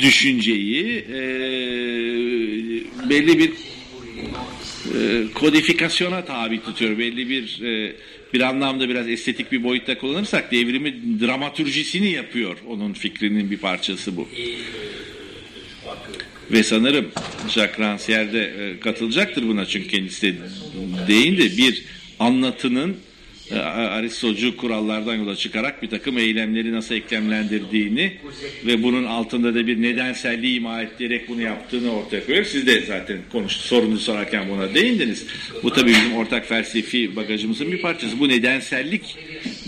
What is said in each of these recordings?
düşünceyi e, belli bir e, kodifikasyona tabi tutuyor. Belli bir e, bir anlamda biraz estetik bir boyutta kullanırsak devrimi dramatürjisini yapıyor. Onun fikrinin bir parçası bu. Ve sanırım Jacques Rancière de e, katılacaktır buna çünkü kendisi de değindi. Bir anlatının Aristocu kurallardan yola çıkarak bir takım eylemleri nasıl eklemlendirdiğini ve bunun altında da bir nedenselliği ima ederek bunu yaptığını ortaya koyuyor. Siz de zaten konuştu, sorunu sorarken buna değindiniz. Bu tabii bizim ortak felsefi bagajımızın bir parçası. Bu nedensellik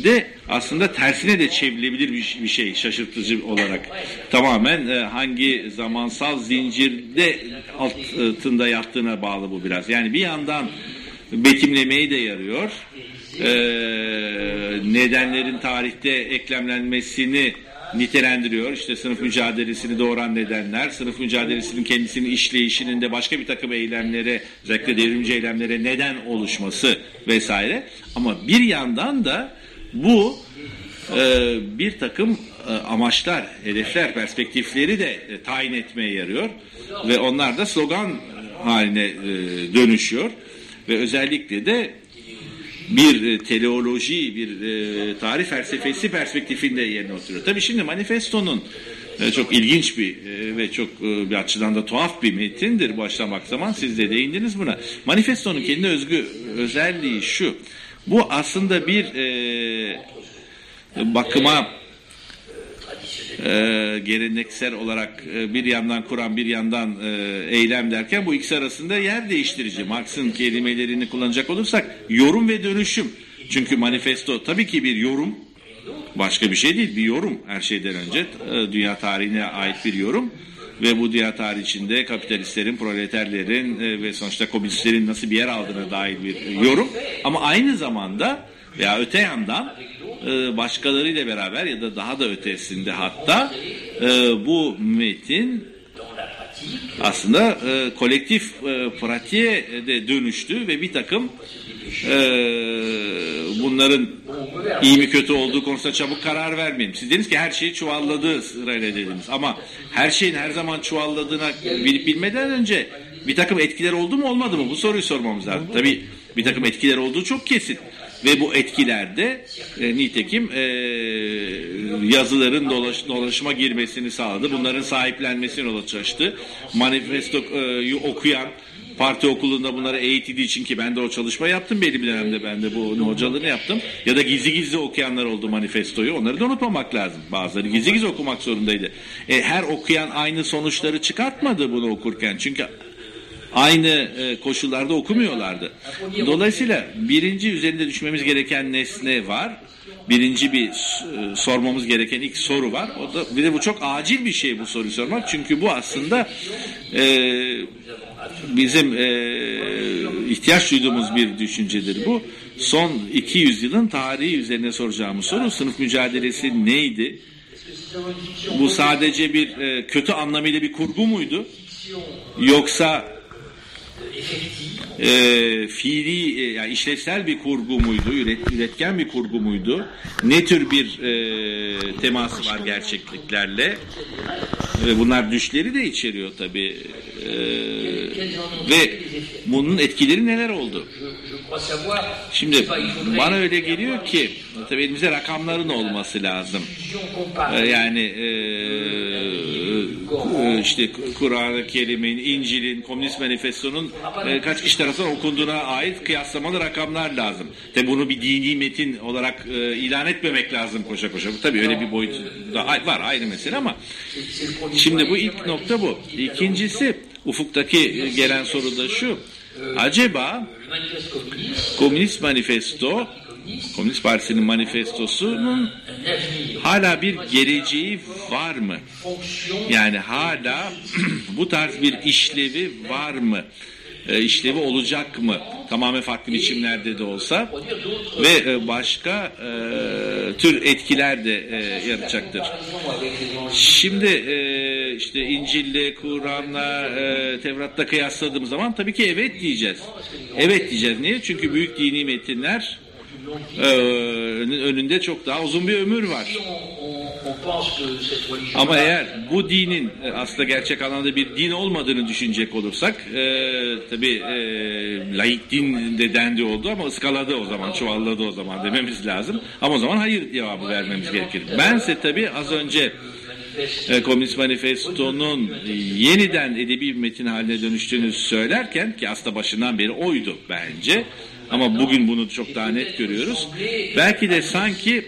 de aslında tersine de çevrilebilir bir, bir şey şaşırtıcı olarak. Tamamen e, hangi zamansal zincirde altında yattığına bağlı bu biraz. Yani bir yandan betimlemeyi de yarıyor e, nedenlerin tarihte eklemlenmesini nitelendiriyor. İşte sınıf mücadelesini doğuran nedenler, sınıf mücadelesinin kendisinin işleyişinin de başka bir takım eylemlere, özellikle devrimci eylemlere neden oluşması vesaire. Ama bir yandan da bu e, bir takım e, amaçlar, hedefler, perspektifleri de e, tayin etmeye yarıyor. Ve onlar da slogan haline e, dönüşüyor. Ve özellikle de bir e, teleoloji, bir e, tarih felsefesi perspektifinde yerine oturuyor. Tabii şimdi manifestonun e, çok ilginç bir ve çok bir açıdan da tuhaf bir metindir başlamak zaman. Siz de değindiniz buna. Manifestonun kendi özgü özelliği şu. Bu aslında bir bakıma e, geleneksel olarak e, bir yandan kuran bir yandan e, eylem derken bu ikisi arasında yer değiştirici. Marx'ın kelimelerini kullanacak olursak yorum ve dönüşüm. Çünkü manifesto tabii ki bir yorum. Başka bir şey değil bir yorum her şeyden önce. E, dünya tarihine ait bir yorum. Ve bu dünya tarihi içinde kapitalistlerin, proleterlerin e, ve sonuçta komünistlerin nasıl bir yer aldığına dair bir yorum. Ama aynı zamanda veya öte yandan e, başkalarıyla beraber ya da daha da ötesinde hatta e, bu metin aslında e, kolektif e, pratiğe de dönüştü ve bir takım e, bunların iyi mi kötü olduğu konusunda çabuk karar vermeyelim. Siz dediniz ki her şeyi çuvalladı sırayla dediniz ama her şeyin her zaman çuvalladığına bilip bilmeden önce bir takım etkiler oldu mu olmadı mı bu soruyu sormamız lazım. Tabii bir takım etkiler olduğu çok kesin. Ve bu etkilerde e, nitekim e, yazıların dolaş, dolaşıma girmesini sağladı. Bunların sahiplenmesini yol açtı. Manifestoyu okuyan parti okulunda bunları eğitildiği için ki ben de o çalışma yaptım belli bir dönemde ben de bu hocalığını yaptım. Ya da gizli gizli okuyanlar oldu manifestoyu. Onları da unutmamak lazım. Bazıları gizli gizli okumak zorundaydı. E, her okuyan aynı sonuçları çıkartmadı bunu okurken. Çünkü aynı e, koşullarda okumuyorlardı. Dolayısıyla birinci üzerinde düşmemiz gereken nesne var. Birinci bir e, sormamız gereken ilk soru var. O da bir de bu çok acil bir şey bu soruyu sormak. Çünkü bu aslında e, bizim e, ihtiyaç duyduğumuz bir düşüncedir bu. Son 200 yılın tarihi üzerine soracağımız soru sınıf mücadelesi neydi? Bu sadece bir e, kötü anlamıyla bir kurgu muydu? Yoksa e, fiili e, yani işlevsel bir kurgu muydu, üret, üretken bir kurgu muydu? Ne tür bir e, teması var gerçekliklerle? E, bunlar düşleri de içeriyor tabii. E, ve bunun etkileri neler oldu? Şimdi bana öyle geliyor ki tabii elimizde rakamların olması lazım. E, yani e, işte Kur'an-ı Kerim'in, İncil'in, Komünist Manifesto'nun e, kaç kişi tarafından okunduğuna ait kıyaslamalı rakamlar lazım. Tabi bunu bir dini metin olarak e, ilan etmemek lazım koşa koşa. Tabi öyle bir boyut da var ayrı mesele ama şimdi bu ilk nokta bu. İkincisi ufuktaki gelen soru da şu. Acaba Komünist Manifesto Komünist Partisi'nin manifestosunun hala bir geleceği var mı? Yani hala bu tarz bir işlevi var mı? E, işlevi olacak mı? Tamamen farklı biçimlerde de olsa ve e, başka e, tür etkiler de e, yaratacaktır. Şimdi e, işte İncil'le, Kur'an'la, e, Tevrat'ta kıyasladığımız zaman tabii ki evet diyeceğiz. Evet diyeceğiz. Niye? Çünkü büyük dini metinler önünde çok daha uzun bir ömür var. Ama eğer bu dinin e, aslında gerçek anlamda bir din olmadığını düşünecek olursak e, tabi e, laik din de dendi oldu ama ıskaladı o zaman çuvalladı o zaman dememiz lazım. Ama o zaman hayır cevabı vermemiz gerekir. Bense tabi az önce e, Komünist Manifesto'nun yeniden edebi bir metin haline dönüştüğünü söylerken ki aslında başından beri oydu bence. Ama bugün bunu çok daha net görüyoruz. Belki de sanki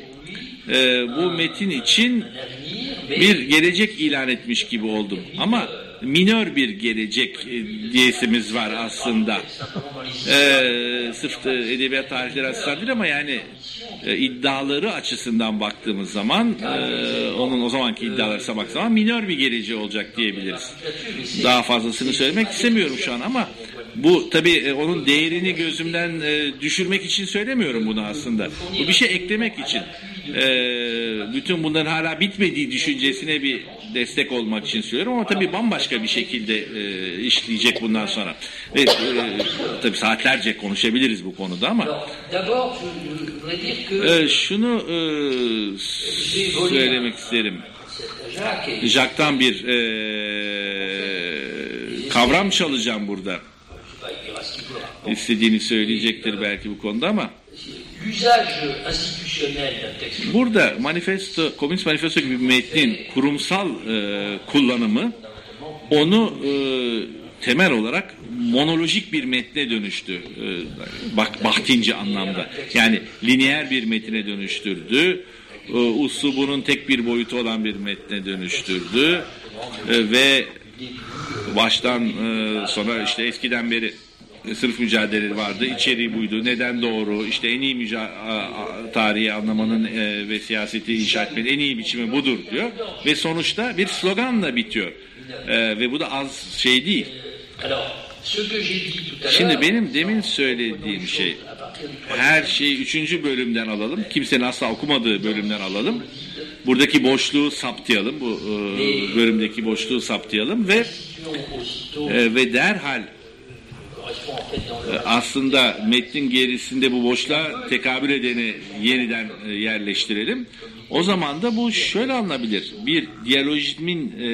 e, bu metin için bir gelecek ilan etmiş gibi oldum. Ama minör bir gelecek e, diyesimiz var aslında. Ee, sırf edebiyat tarihleri açısından değil ama yani e, iddiaları açısından baktığımız zaman e, onun o zamanki iddiaları baktığı zaman minör bir geleceği olacak diyebiliriz. Daha fazlasını söylemek istemiyorum şu an ama bu tabii e, onun değerini gözümden e, düşürmek için söylemiyorum bunu aslında. Bu bir şey eklemek için. E, bütün bunların hala bitmediği düşüncesine bir destek olmak için söylüyorum ama tabii bambaşka bir şekilde işleyecek bundan sonra. Ve tabii saatlerce konuşabiliriz bu konuda ama şunu söylemek isterim. Jacques'tan bir e, kavram çalacağım burada istediğini söyleyecektir belki bu konuda ama burada manifesto, komünist manifesto gibi bir metnin kurumsal e, kullanımı onu e, temel olarak monolojik bir metne dönüştü. E, bak Bahtinci anlamda. Yani lineer bir metine dönüştürdü. E, uslubunun tek bir boyutu olan bir metne dönüştürdü. E, ve baştan e, sonra işte eskiden beri sırf mücadeleleri vardı. İçeriği buydu. Neden doğru? İşte en iyi tarihi anlamanın e, ve siyaseti inşa etmenin en iyi biçimi budur diyor. Ve sonuçta bir sloganla bitiyor. E, ve bu da az şey değil. Şimdi benim demin söylediğim şey her şeyi üçüncü bölümden alalım. Kimsenin asla okumadığı bölümden alalım. Buradaki boşluğu saptayalım. Bu e, bölümdeki boşluğu saptayalım ve ve derhal aslında metnin gerisinde bu boşluğa tekabül edeni yeniden e, yerleştirelim. O zaman da bu şöyle anlayabilir. Bir diyalojizmin e,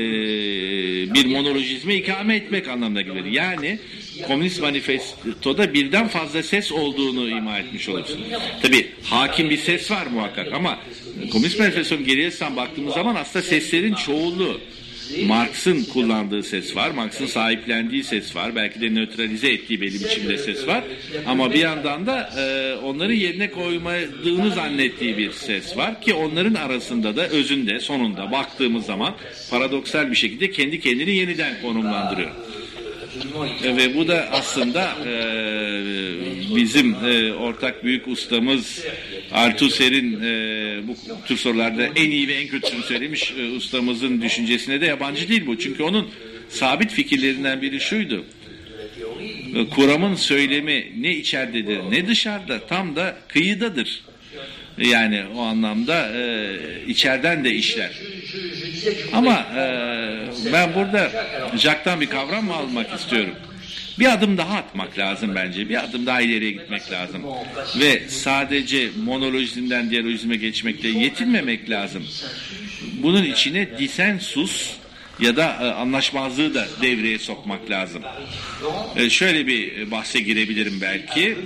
bir monolojizme ikame etmek anlamına gelir. Yani Komünist Manifesto'da birden fazla ses olduğunu ima etmiş olursun. Tabi hakim bir ses var muhakkak ama Komünist Manifesto'nun geriye baktığımız zaman aslında seslerin çoğunluğu Marx'ın kullandığı ses var. Marx'ın sahiplendiği ses var. Belki de nötralize ettiği belli biçimde ses var. Ama bir yandan da e, onları yerine koymadığını zannettiği bir ses var ki onların arasında da özünde sonunda baktığımız zaman paradoksal bir şekilde kendi kendini yeniden konumlandırıyor. Ve bu da aslında e, bizim e, ortak büyük ustamız Althusser'in e, bu tür sorularda en iyi ve en kötüsünü söylemiş e, ustamızın düşüncesine de yabancı değil bu. Çünkü onun sabit fikirlerinden biri şuydu. E, kuramın söylemi ne içeridedir ne dışarıda tam da kıyıdadır. Yani o anlamda e, içeriden de işler. Ama e, ben burada Jacques'tan bir kavram mı almak istiyorum? Bir adım daha atmak lazım bence. Bir adım daha ileriye gitmek lazım. Ve sadece monolojizmden diyalojizme geçmekle yetinmemek lazım. Bunun içine disensus ya da e, anlaşmazlığı da devreye sokmak lazım. E, şöyle bir bahse girebilirim belki.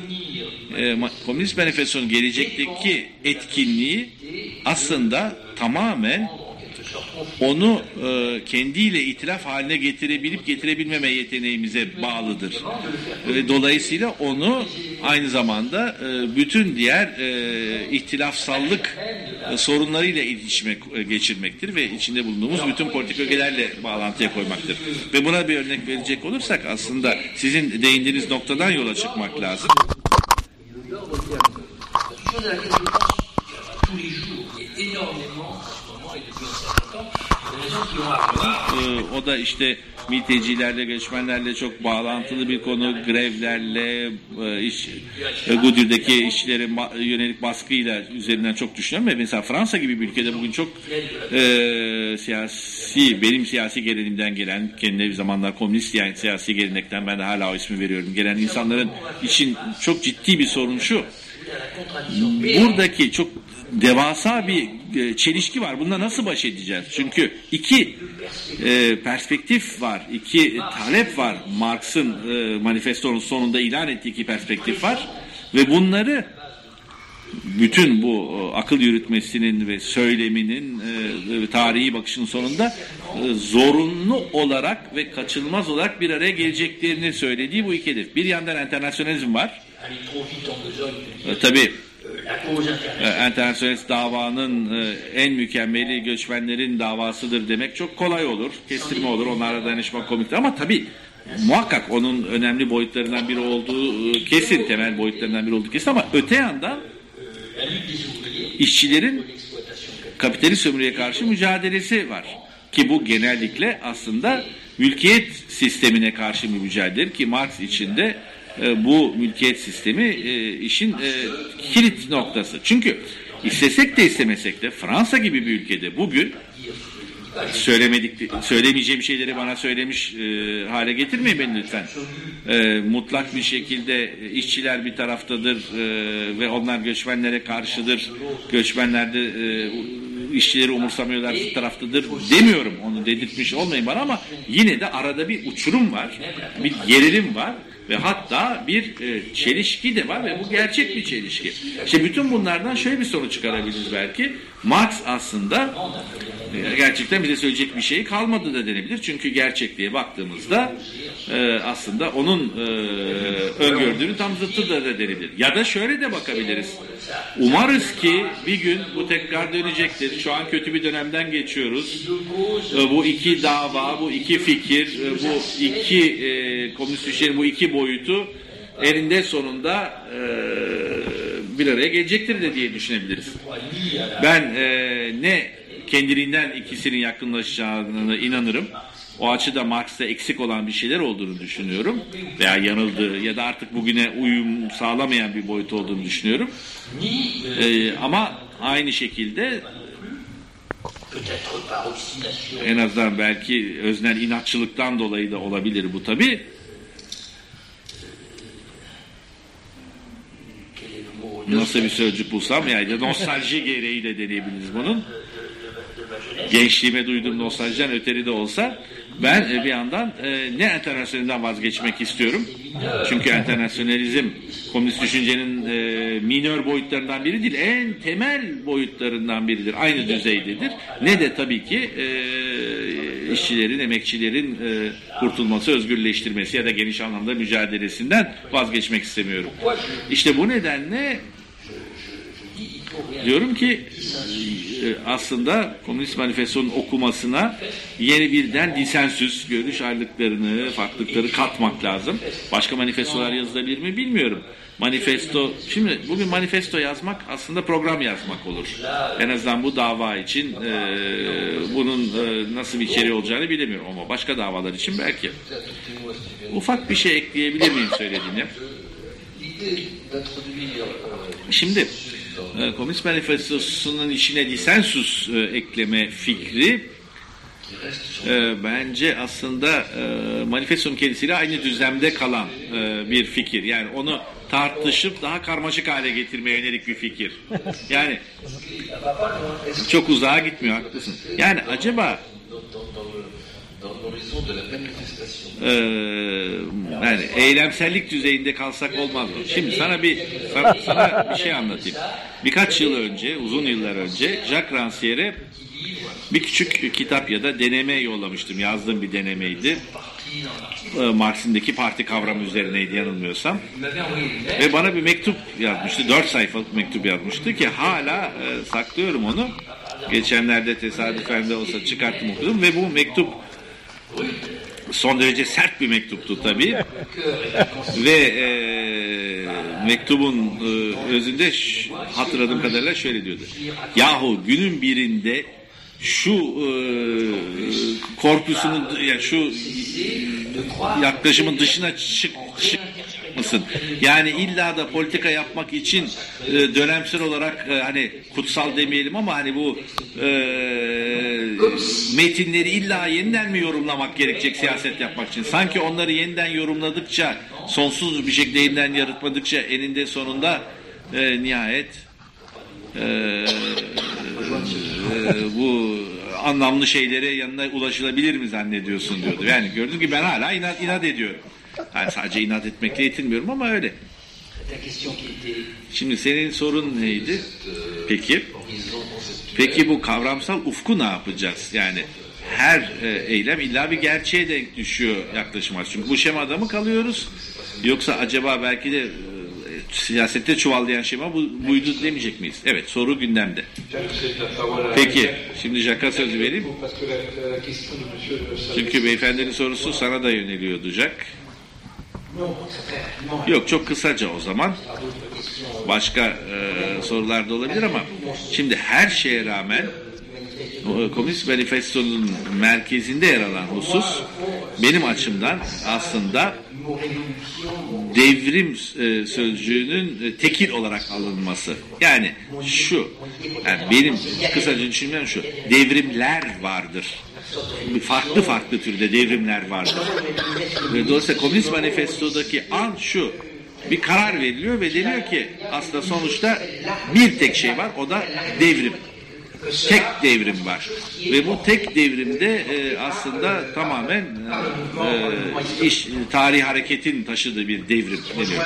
E, Komünist Manifesto'nun gelecekteki etkinliği aslında tamamen onu e, kendiyle itilaf haline getirebilip getirebilmeme yeteneğimize bağlıdır. E, dolayısıyla onu aynı zamanda e, bütün diğer e, ihtilafsallık e, sorunlarıyla iletişime e, geçirmektir ve içinde bulunduğumuz bütün politik ögelerle bağlantıya koymaktır. Ve buna bir örnek verecek olursak aslında sizin değindiğiniz noktadan yola çıkmak lazım. Ee, o da işte mültecilerle, göçmenlerle çok bağlantılı bir konu. Grevlerle, e, iş, e, Gudür'deki işçilere yönelik baskıyla üzerinden çok düşünüyorum. Mesela Fransa gibi bir ülkede bugün çok e, siyasi, benim siyasi geleneğimden gelen, kendi bir zamanlar komünist yani siyasi gelenekten ben de hala o ismi veriyorum. Gelen insanların için çok ciddi bir sorun şu. Buradaki çok devasa bir e, çelişki var. Bununla nasıl baş edeceğiz? Çünkü iki e, perspektif var, iki talep var. Marx'ın e, manifestonun sonunda ilan ettiği iki perspektif var ve bunları bütün bu e, akıl yürütmesinin ve söyleminin e, tarihi bakışın sonunda e, zorunlu olarak ve kaçınılmaz olarak bir araya geleceklerini söylediği bu iki hedef. Bir yandan internasyonalizm var. E, tabii e, Enternasyonelist davanın e, en mükemmeli göçmenlerin davasıdır demek çok kolay olur. Kestirme olur. Onlarla dayanışmak komiktir. Ama tabii muhakkak onun önemli boyutlarından biri olduğu e, kesin. Temel boyutlarından biri olduğu kesin. Ama öte yandan işçilerin kapitalist sömürüye karşı mücadelesi var. Ki bu genellikle aslında mülkiyet sistemine karşı bir mücadele ki Marx içinde e, bu mülkiyet sistemi e, işin e, kilit noktası. Çünkü istesek de istemesek de Fransa gibi bir ülkede bugün söylemedik söylemeyeceğim şeyleri bana söylemiş e, hale getirmeyin beni lütfen. E, mutlak bir şekilde işçiler bir taraftadır e, ve onlar göçmenlere karşıdır. Göçmenler de e, işçileri umursamıyorlar taraftadır demiyorum. Onu dedirtmiş olmayın bana ama yine de arada bir uçurum var. Bir gerilim var ve hatta bir e, çelişki de var ve bu gerçek bir çelişki. İşte bütün bunlardan şöyle bir sonuç çıkarabiliriz belki. Marx aslında e, gerçekten bize söyleyecek bir şey kalmadı da denebilir. Çünkü gerçekliğe baktığımızda e, aslında onun e, öngördüğünü tam zıttı da, da denebilir. Ya da şöyle de bakabiliriz. Umarız ki bir gün bu tekrar dönecektir. Şu an kötü bir dönemden geçiyoruz. E, bu iki dava, bu iki fikir, e, bu iki e, komünist bu iki boyutu elinde sonunda e, bir araya gelecektir de diye düşünebiliriz. Ben e, ne kendiliğinden ikisinin yakınlaşacağına inanırım. O açıda Marx'ta eksik olan bir şeyler olduğunu düşünüyorum. Veya yanıldığı ya da artık bugüne uyum sağlamayan bir boyut olduğunu düşünüyorum. Ee, ama aynı şekilde en azından belki öznel inatçılıktan dolayı da olabilir bu tabi. Nasıl bir sözcük bulsam yani nostalji gereği de deneyebiliriz bunun gençliğime duyduğum nostaljiden öteri de olsa ben e, bir yandan e, ne enternasyonelden vazgeçmek istiyorum. Çünkü enternasyonalizm komünist düşüncenin e, minör boyutlarından biri değil, en temel boyutlarından biridir. Aynı düzeydedir. Ne de tabii ki e, işçilerin, emekçilerin kurtulması, özgürleştirmesi ya da geniş anlamda mücadelesinden vazgeçmek istemiyorum. İşte bu nedenle diyorum ki e, aslında Komünist Manifesto'nun okumasına yeni birden disensüs görüş ayrılıklarını, farklılıkları katmak lazım. Başka manifestolar yazılabilir mi bilmiyorum. Manifesto, şimdi bugün manifesto yazmak aslında program yazmak olur. En azından bu dava için e, bunun e, nasıl bir içeriği olacağını bilemiyorum ama başka davalar için belki. Ufak bir şey ekleyebilir miyim söylediğine? Şimdi e, Komünist Manifestosu'nun içine disensus e, ekleme fikri e, bence aslında e, manifestonun kendisiyle aynı düzlemde kalan e, bir fikir. Yani onu tartışıp daha karmaşık hale getirmeye yönelik bir fikir. Yani çok uzağa gitmiyor haklısın. Yani acaba ee, yani eylemsellik düzeyinde kalsak olmaz mı? Şimdi sana bir sana, sana bir şey anlatayım. Birkaç yıl önce, uzun yıllar önce Jacques Rancière'e bir küçük kitap ya da deneme yollamıştım. Yazdığım bir denemeydi. Ee, Marx'indeki parti kavramı üzerineydi yanılmıyorsam. Ve bana bir mektup yazmıştı. Dört sayfalık mektup yazmıştı ki hala e, saklıyorum onu. Geçenlerde tesadüfen de olsa çıkarttım okudum ve bu mektup son derece sert bir mektuptu tabii. Ve e, mektubun e, özünde hatırladığım kadarıyla şöyle diyordu. Yahu günün birinde şu e, korpusunun yani şu yaklaşımın dışına çık, çık mısın? Yani illa da politika yapmak için e, dönemsel olarak e, hani kutsal demeyelim ama hani bu e, metinleri illa yeniden mi yorumlamak gerekecek siyaset yapmak için? Sanki onları yeniden yorumladıkça sonsuz bir şekilde yeniden yaratmadıkça eninde sonunda e, nihayet e, e, bu anlamlı şeylere yanına ulaşılabilir mi zannediyorsun diyordu. Yani gördüm ki ben hala inat, inat ediyorum. Yani sadece inat etmekle yetinmiyorum ama öyle. Şimdi senin sorun neydi? Peki. Peki bu kavramsal ufku ne yapacağız? Yani her e, eylem illa bir gerçeğe denk düşüyor yaklaşım Çünkü bu şemada mı kalıyoruz? Yoksa acaba belki de e, siyasette çuvallayan şema bu, buydu demeyecek miyiz? Evet soru gündemde. Peki şimdi Jack'a söz vereyim. Çünkü beyefendinin sorusu sana da yöneliyordu Jack. Yok çok kısaca o zaman. Başka e, sorular da olabilir ama şimdi her şeye rağmen Komünist Manifesto'nun merkezinde yer alan husus benim açımdan aslında devrim e, sözcüğünün e, tekil olarak alınması. Yani şu, yani benim kısaca düşünmem şu, devrimler vardır. Farklı farklı türde devrimler vardır. Dolayısıyla Komünist Manifesto'daki an şu, bir karar veriliyor ve deniyor ki aslında sonuçta bir tek şey var o da devrim tek devrim var. Ve bu tek devrimde e, aslında tamamen e, iş tarih hareketin taşıdığı bir devrim deniyor.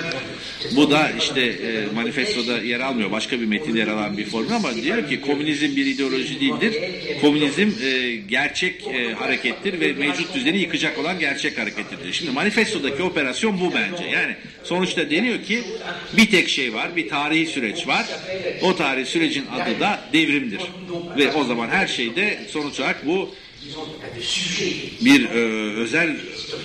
Bu da işte e, manifestoda yer almıyor. Başka bir metinde yer alan bir form ama diyor ki komünizm bir ideoloji değildir. Komünizm e, gerçek e, harekettir ve mevcut düzeni yıkacak olan gerçek harekettir. Şimdi manifestodaki operasyon bu bence. Yani sonuçta deniyor ki bir tek şey var, bir tarihi süreç var. O tarihi sürecin adı da devrimdir. Ve o zaman her şeyde sonuç olarak bu bir e, özel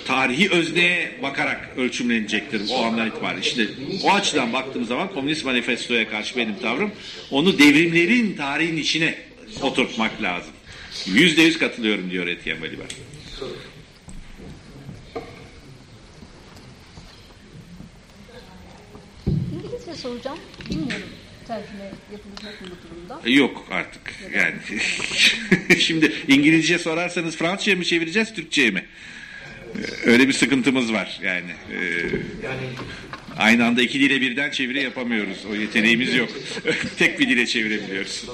tarihi özneye bakarak ölçümlenecektir o andan itibaren. İşte o açıdan baktığım zaman Komünist Manifesto'ya karşı benim tavrım onu devrimlerin tarihin içine oturtmak lazım. Yüzde yüz katılıyorum diyor Etiyen Balibar. İngilizce soracağım. Bilmiyorum tercüme yapılacak mı bu durumda? E, yok artık. Yani şimdi İngilizce sorarsanız Fransızca mı çevireceğiz, Türkçe'ye mi? E, öyle bir sıkıntımız var yani. Ee, aynı anda iki dile birden çeviri yapamıyoruz. O yeteneğimiz yok. Tek bir dile çevirebiliyoruz.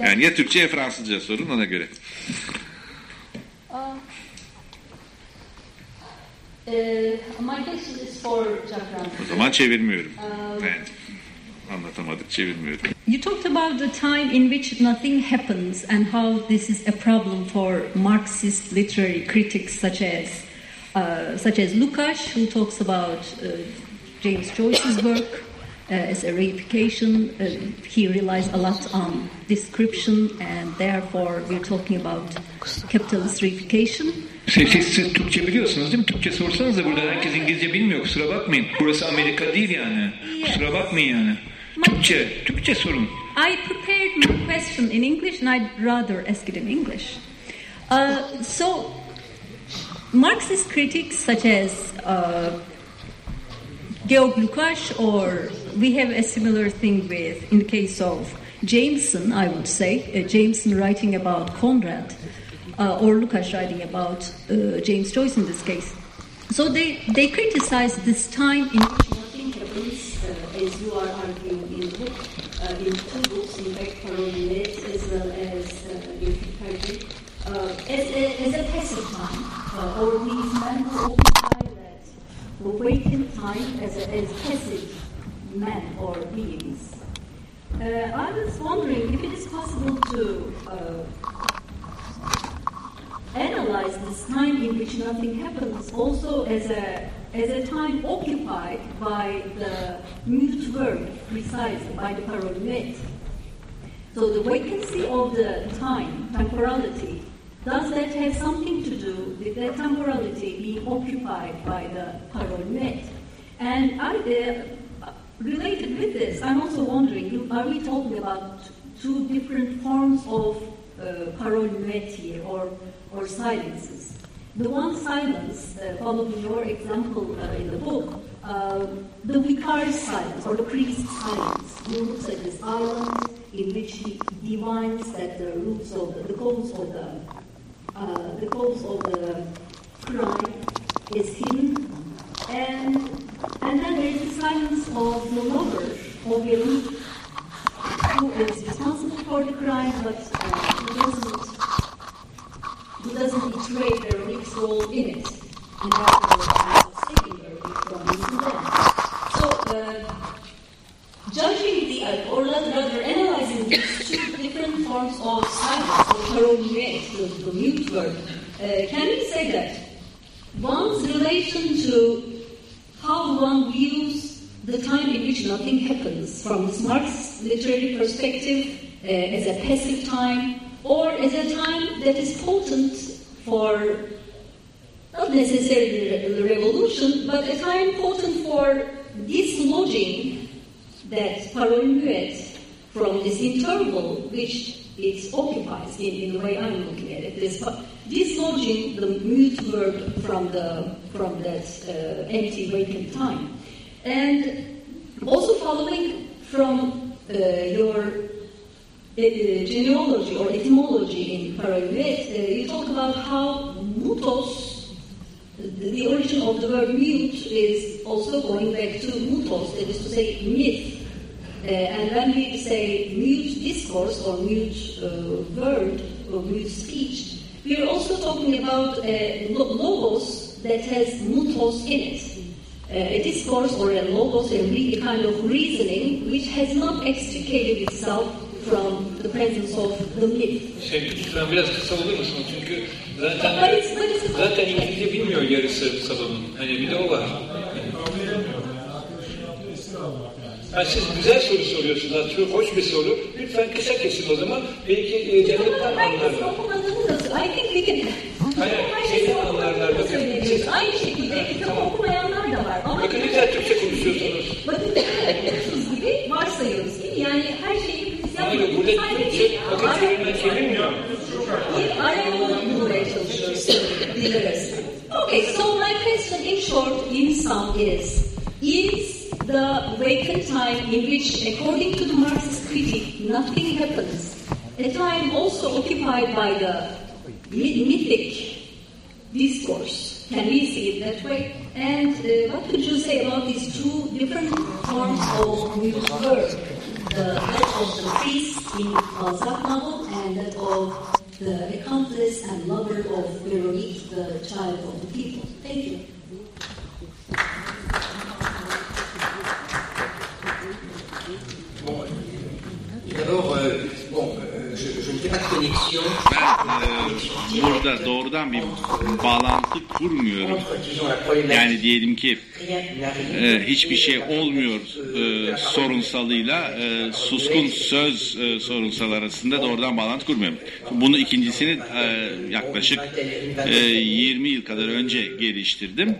Yani ya Türkçe ya Fransızca sorun ona göre. Uh, uh, my question is for O zaman çevirmiyorum. Yani anlatamadık, çevirmiyorum. You talked about the time in which nothing happens and how this is a problem for Marxist literary critics such as uh, such as Lukács, who talks about uh, James Joyce's work uh, as a reification. Uh, he relies a lot on description, and therefore we're talking about capitalist reification. Siz, siz Türkçe biliyorsunuz değil mi? Türkçe sorsanız da burada herkes İngilizce bilmiyor. Kusura bakmayın. Burası Amerika değil yani. Kusura bakmayın yani. Türkçe, Türkçe sorun. I prepared my question in English and I'd rather ask it in English. Uh, so, Marxist critics such as uh, Georg Lukács, or we have a similar thing with, in the case of Jameson, I would say, uh, Jameson writing about Conrad, uh, or Lukács writing about uh, James Joyce in this case. So they, they criticize this time in which as you are arguing in uh, in two books, in fact, Parolinet as well as uh, in uh, as, a, as a passive time, uh, or these men who occupy vacant time as, a, as passive men or beings. Uh, I was wondering if it is possible to analyze this time in which nothing happens also as a as a time occupied by the mute verb precisely by the parolinet. So the vacancy of the time, temporality, does that have something to do with that temporality being occupied by the parolinet? And I, uh, related with this, I'm also wondering, are we talking about two different forms of uh, parolinet here, or or silences. The one silence, uh, following your example uh, in the book, uh, the vicar's silence or the priest's silence, groups such as Ireland, in which he divines that the roots of the, the cause of the uh, the cause of the crime is him, and and then there is the silence of the lover of who is responsible for the crime but uh, doesn't therefore, I was their a role in it. and that. So, uh, judging the, uh, or rather, analyzing these two different forms of silence, the parodiet, the, the mute word, uh, can we say that one's relation to how one views the time in which nothing happens from this Marxist literary perspective uh, as a passive time or as a time that is potent for not necessarily the revolution, but a time potent for dislodging that muette from this interval which it occupies in, in the way I'm looking at it. This, dislodging the mute word from the from that uh, empty vacant time, and also following from uh, your genealogy or etymology in muette, uh, you talk about how mutos the, origin of the word mute is also going back to mutos, that is to say myth. Uh, and when we say mute discourse or mute uh, word or mute speech, we are also talking about uh, logos that has mutos in it. Uh, a discourse or a logos, a, a kind of reasoning which has not extricated itself from the presence of the myth. Şey, lütfen biraz kısa olur musunuz? Çünkü zaten zaten İngilizce bilmiyor yarısı salonun. Hani bir de o var. Ha, siz güzel soru soruyorsunuz. Çok hoş bir soru. Lütfen kısa kesin o zaman. Belki e, cennetten anlarlar. I think we can... Hayır, şeyden anlarlar. Bakın, siz- Aynı şekilde kitap okumayanlar da var. Ama Bakın güzel Türkçe konuşuyorsunuz. bakın gibi varsayıyoruz ki yani her şeyi Okay, so my question in short, in sum is, is the vacant time in which, according to the Marxist critic, nothing happens, a time also occupied by the mythic discourse? Can we see it that way? And uh, what could you say about these two different forms of work? The, that of the priest in Balzac novel and that of the accomplice and lover of Veronique, the child of the people. Thank you. Euh, euh, Ben e, burada doğrudan bir bağlantı kurmuyorum. Yani diyelim ki e, hiçbir şey olmuyor e, sorunsalıyla e, suskun söz e, sorunsal arasında doğrudan bağlantı kurmuyorum. Bunu ikincisini e, yaklaşık e, 20 yıl kadar önce geliştirdim.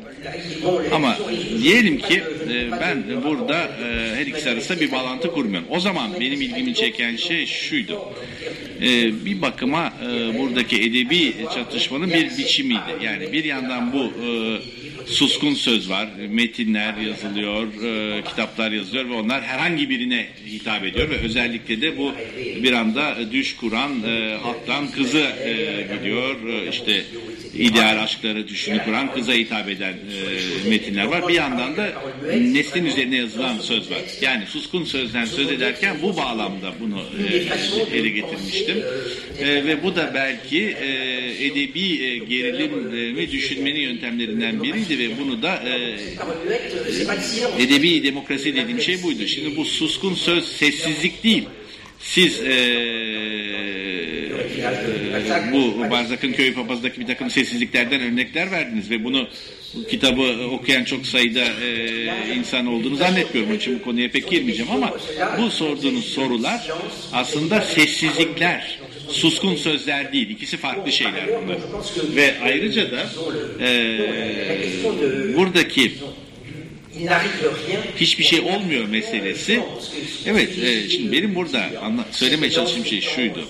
Ama diyelim ki e, ben burada e, her ikisi arasında bir bağlantı kurmuyorum. O zaman benim ilgimi çeken şey şuydu. E, bir bakıma e, buradaki edebi çatışmanın bir biçimiydi. Yani bir yandan bu e, suskun söz var, metinler yazılıyor, e, kitaplar yazılıyor ve onlar herhangi birine hitap ediyor ve özellikle de bu bir anda düş kuran e, halktan kızı e, gidiyor. E, işte ideal aşkları düşünü kuran kıza hitap eden e, metinler var. Bir yandan da neslin üzerine yazılan söz var. Yani suskun sözden söz ederken bu bağlamda bunu e, ele getirmiştim. E, ve bu da belki e, edebi e, gerilimi düşünmenin yöntemlerinden biriydi ve bunu da e, edebi demokrasi dediğim şey buydu. Şimdi bu suskun söz sessizlik değil. Siz e, e, bu Barzak'ın köy papazındaki bir takım sessizliklerden örnekler verdiniz ve bunu bu kitabı okuyan çok sayıda e, insan olduğunu zannetmiyorum. Onun için bu konuya pek girmeyeceğim ama bu sorduğunuz sorular aslında sessizlikler. Suskun sözler değil. İkisi farklı şeyler bunlar. Ve ayrıca da e, buradaki hiçbir şey olmuyor meselesi. Evet, e, şimdi benim burada anla- söylemeye çalıştığım şey şuydu.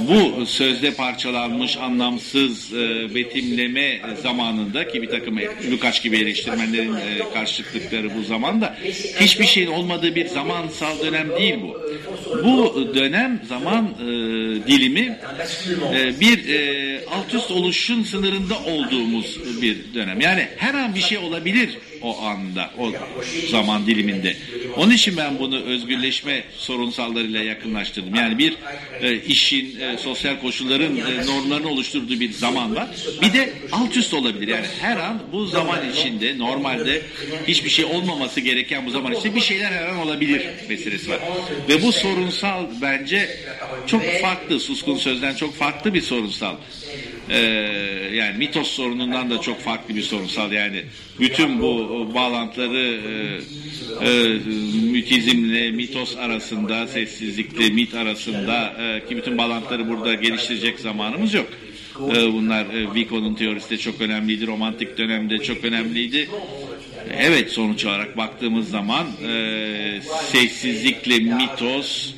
Bu sözde parçalanmış, anlamsız e, betimleme zamanında ki bir takım Lukaç gibi eleştirmenlerin e, karşılıklıkları bu zamanda hiçbir şeyin olmadığı bir zamansal dönem değil bu. Bu dönem zaman e, dilimi e, bir e, alt üst oluşun sınırında olduğumuz bir dönem. Yani her an bir şey olabilir o anda, o zaman diliminde. Onun için ben bunu özgürleşme sorunsallarıyla yakınlaştırdım. Yani bir e, işin, e, sosyal koşulların e, normlarını oluşturduğu bir zaman var. Bir de alt üst olabilir. Yani her an bu zaman içinde normalde hiçbir şey olmaması gereken bu zaman içinde bir şeyler her an olabilir meselesi var. Ve bu sorunsal bence çok farklı. Suskun sözden çok farklı bir sorunsal. Ee, yani mitos sorunundan da çok farklı bir sorunsal yani bütün bu bağlantıları e, e, mitos arasında sessizlikle mit arasında e, ki bütün bağlantıları burada geliştirecek zamanımız yok. E, bunlar e, Vico'nun teorisi de çok önemliydi romantik dönemde çok önemliydi. Evet sonuç olarak baktığımız zaman e, sessizlikle mitos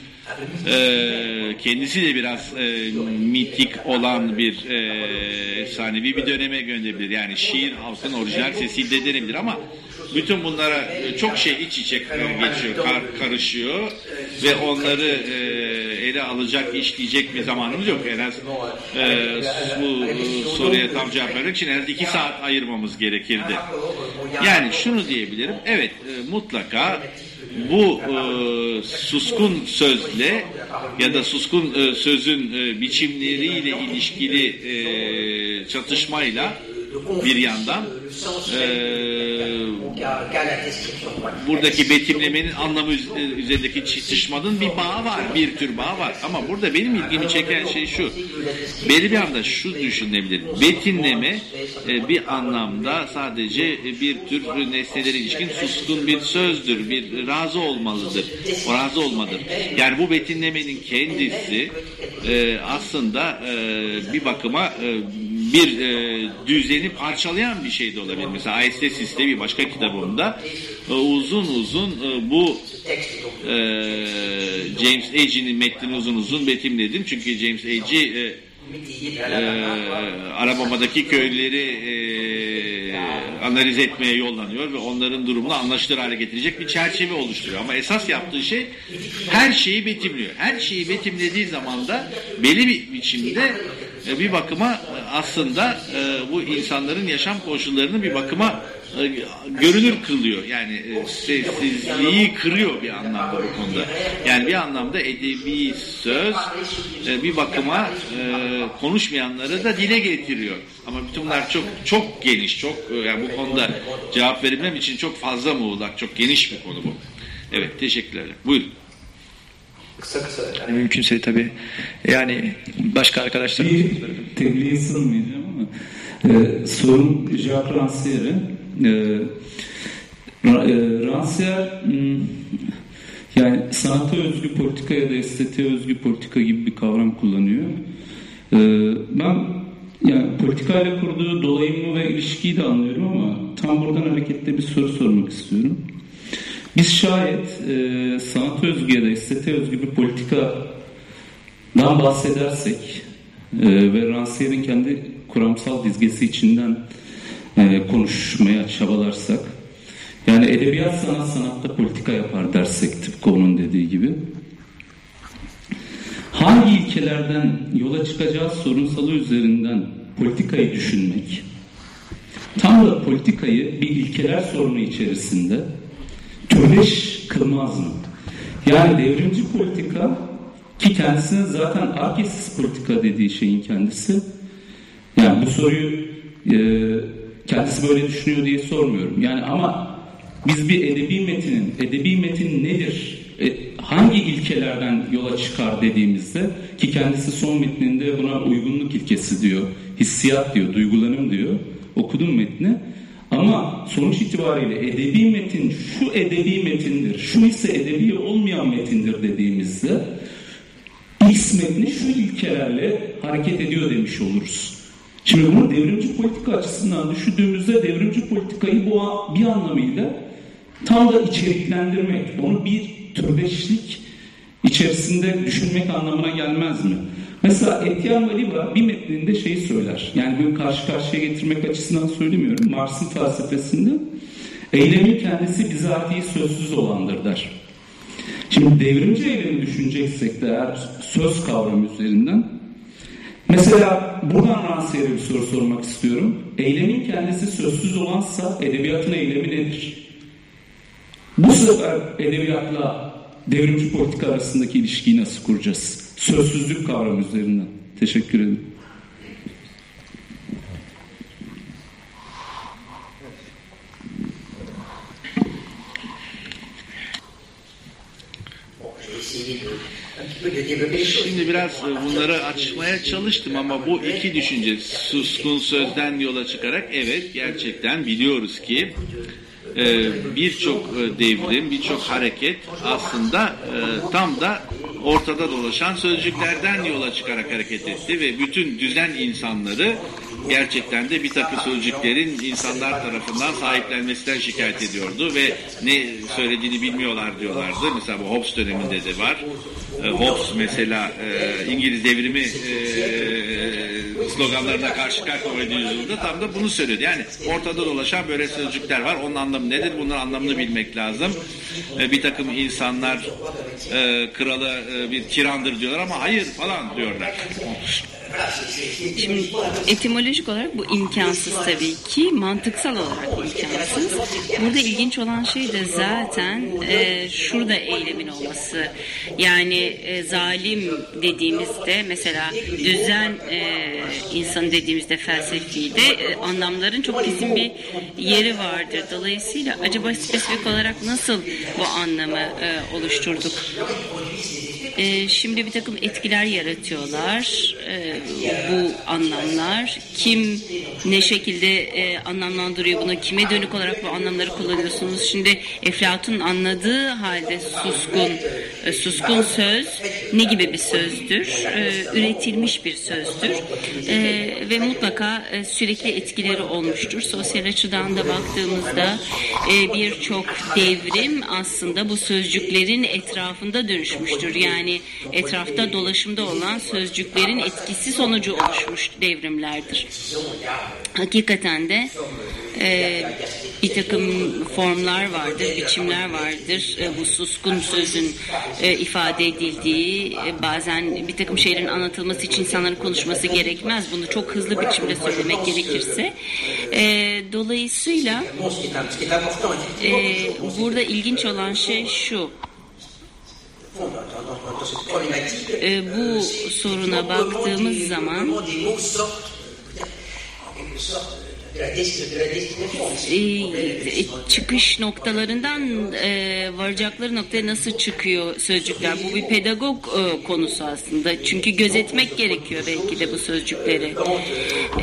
e, kendisi de biraz e, mitik olan bir e, efsanevi bir döneme gönderebilir. Yani şiir halkın orijinal sesiyle denebilir ama bütün bunlara e, çok şey iç içe geçiyor, kar, karışıyor ve onları e, ele alacak, işleyecek bir zamanımız yok. En az e, bu e, soruya tam cevap vermek için en az iki saat ayırmamız gerekirdi. Yani şunu diyebilirim, evet e, mutlaka bu e, suskun sözle ya da suskun e, sözün e, biçimleriyle ilişkili e, çatışmayla bir yandan e, buradaki betimlemenin anlamı üzerindeki çatışmanın bir bağı var, bir tür bağı var. Ama burada benim ilgimi çeken şey şu, belli bir anda şu düşünebilir. Betimleme e, bir anlamda sadece bir tür nesnelere ilişkin suskun bir sözdür, bir razı olmalıdır. O razı olmadır. Yani bu betimlemenin kendisi e, aslında e, bir bakıma e, bir e, düzeni parçalayan bir şey de olabilir. Mesela Aestesis'te bir başka kitabımda e, uzun uzun e, bu e, James Agee'nin metnini uzun uzun betimledim. Çünkü James Agee e, e, Arabama'daki köylüleri e, analiz etmeye yollanıyor ve onların durumunu anlaşılır hale getirecek bir çerçeve oluşturuyor. Ama esas yaptığı şey her şeyi betimliyor. Her şeyi betimlediği zaman da belli bir biçimde e, bir bakıma aslında e, bu insanların yaşam koşullarını bir bakıma e, görünür kılıyor. Yani e, sessizliği kırıyor bir anlamda bu konuda. Yani bir anlamda edebi söz e, bir bakıma e, konuşmayanları da dile getiriyor. Ama bütün bunlar çok çok geniş, çok e, yani bu konuda cevap verilmem için çok fazla muğlak, çok geniş bir konu bu. Evet, teşekkürler. Buyurun. Kısa kısa. Yani mümkünse tabii. Yani başka arkadaşlar. Bir tebliğe sığmayacağım ama e, sorun Jacques Rancière'e. E, e, Rancière hmm, yani sanata özgü politika ya da estetiğe özgü politika gibi bir kavram kullanıyor. E, ben yani politikayla kurduğu dolayımı ve ilişkiyi de anlıyorum ama tam buradan hareketle bir soru sormak istiyorum. Biz şayet e, sanat özgü ya da estetiğe özgü bir politikadan bahsedersek e, ve Rancière'in kendi kuramsal dizgesi içinden e, konuşmaya çabalarsak yani edebiyat sanat sanatta politika yapar dersek tıpkı onun dediği gibi hangi ilkelerden yola çıkacağı sorunsalı üzerinden politikayı düşünmek tam da politikayı bir ilkeler sorunu içerisinde türeş kılmaz mı? Yani devrimci politika ki kendisinin zaten arkesis politika dediği şeyin kendisi yani bu soruyu e, kendisi böyle düşünüyor diye sormuyorum. Yani ama biz bir edebi metinin, edebi metin nedir? E, hangi ilkelerden yola çıkar dediğimizde ki kendisi son metninde buna uygunluk ilkesi diyor, hissiyat diyor, duygulanım diyor. Okudum metni. Ama sonuç itibariyle edebi metin şu edebi metindir, şu ise edebi olmayan metindir dediğimizde X metni şu ilkelerle hareket ediyor demiş oluruz. Şimdi bunu devrimci politika açısından düşündüğümüzde devrimci politikayı bu bir anlamıyla tam da içeriklendirmek, onu bir türdeşlik içerisinde düşünmek anlamına gelmez mi? Mesela Etienne Maliba bir metninde şey söyler. Yani bunu karşı karşıya getirmek açısından söylemiyorum. Mars'ın felsefesinde eylemin kendisi bizatihi sözsüz olandır der. Şimdi devrimci eylemi düşüneceksek de eğer söz kavramı üzerinden Mesela buradan Ransiyer'e bir soru sormak istiyorum. Eylemin kendisi sözsüz olansa edebiyatın eylemi nedir? Bu sefer edebiyatla devrimci politika arasındaki ilişkiyi nasıl kuracağız? Sözsüzlük kavramı üzerinden. Teşekkür ederim. Şimdi biraz e, bunları açmaya çalıştım ama bu iki düşünce suskun sözden yola çıkarak evet gerçekten biliyoruz ki birçok e, devrim, birçok hareket aslında e, tam da ortada dolaşan sözcüklerden yola çıkarak hareket etti ve bütün düzen insanları gerçekten de bir takım sözcüklerin insanlar tarafından sahiplenmesinden şikayet ediyordu ve ne söylediğini bilmiyorlar diyorlardı. Mesela bu Hobbes döneminde de var. E, Hobbes mesela e, İngiliz devrimi e, sloganlarına karşı karşı yüzyılda tam da bunu söylüyordu. Yani ortada dolaşan böyle sözcükler var. Onun anlamı nedir? Bunların anlamını bilmek lazım. E, bir takım insanlar e, kralı e, bir tirandır diyorlar ama hayır falan diyorlar. Etimolojik olarak bu imkansız tabii ki, mantıksal olarak imkansız. Burada ilginç olan şey de zaten e, şurada eylemin olması. Yani e, zalim dediğimizde mesela düzen e, insan dediğimizde felsefi de e, anlamların çok kesin bir yeri vardır. Dolayısıyla acaba spesifik olarak nasıl bu anlamı e, oluşturduk? E, şimdi bir takım etkiler yaratıyorlar. E, bu anlamlar. Kim ne şekilde e, anlamlandırıyor bunu? Kime dönük olarak bu anlamları kullanıyorsunuz? Şimdi Eflatun anladığı halde suskun, e, suskun söz ne gibi bir sözdür? E, üretilmiş bir sözdür. E, ve mutlaka e, sürekli etkileri olmuştur. Sosyal açıdan da baktığımızda e, birçok devrim aslında bu sözcüklerin etrafında dönüşmüştür. Yani etrafta dolaşımda olan sözcüklerin etkisi sonucu oluşmuş devrimlerdir. Hakikaten de e, bir takım formlar vardır, biçimler vardır. E, bu suskun sözün e, ifade edildiği, e, bazen bir takım şeylerin anlatılması için insanların konuşması gerekmez. Bunu çok hızlı biçimde söylemek gerekirse. E, dolayısıyla e, burada ilginç olan şey şu. E, bu soruna baktığımız zaman e, e, çıkış noktalarından e, varacakları noktaya nasıl çıkıyor sözcükler? Bu bir pedagog e, konusu aslında. Çünkü gözetmek gerekiyor belki de bu sözcükleri.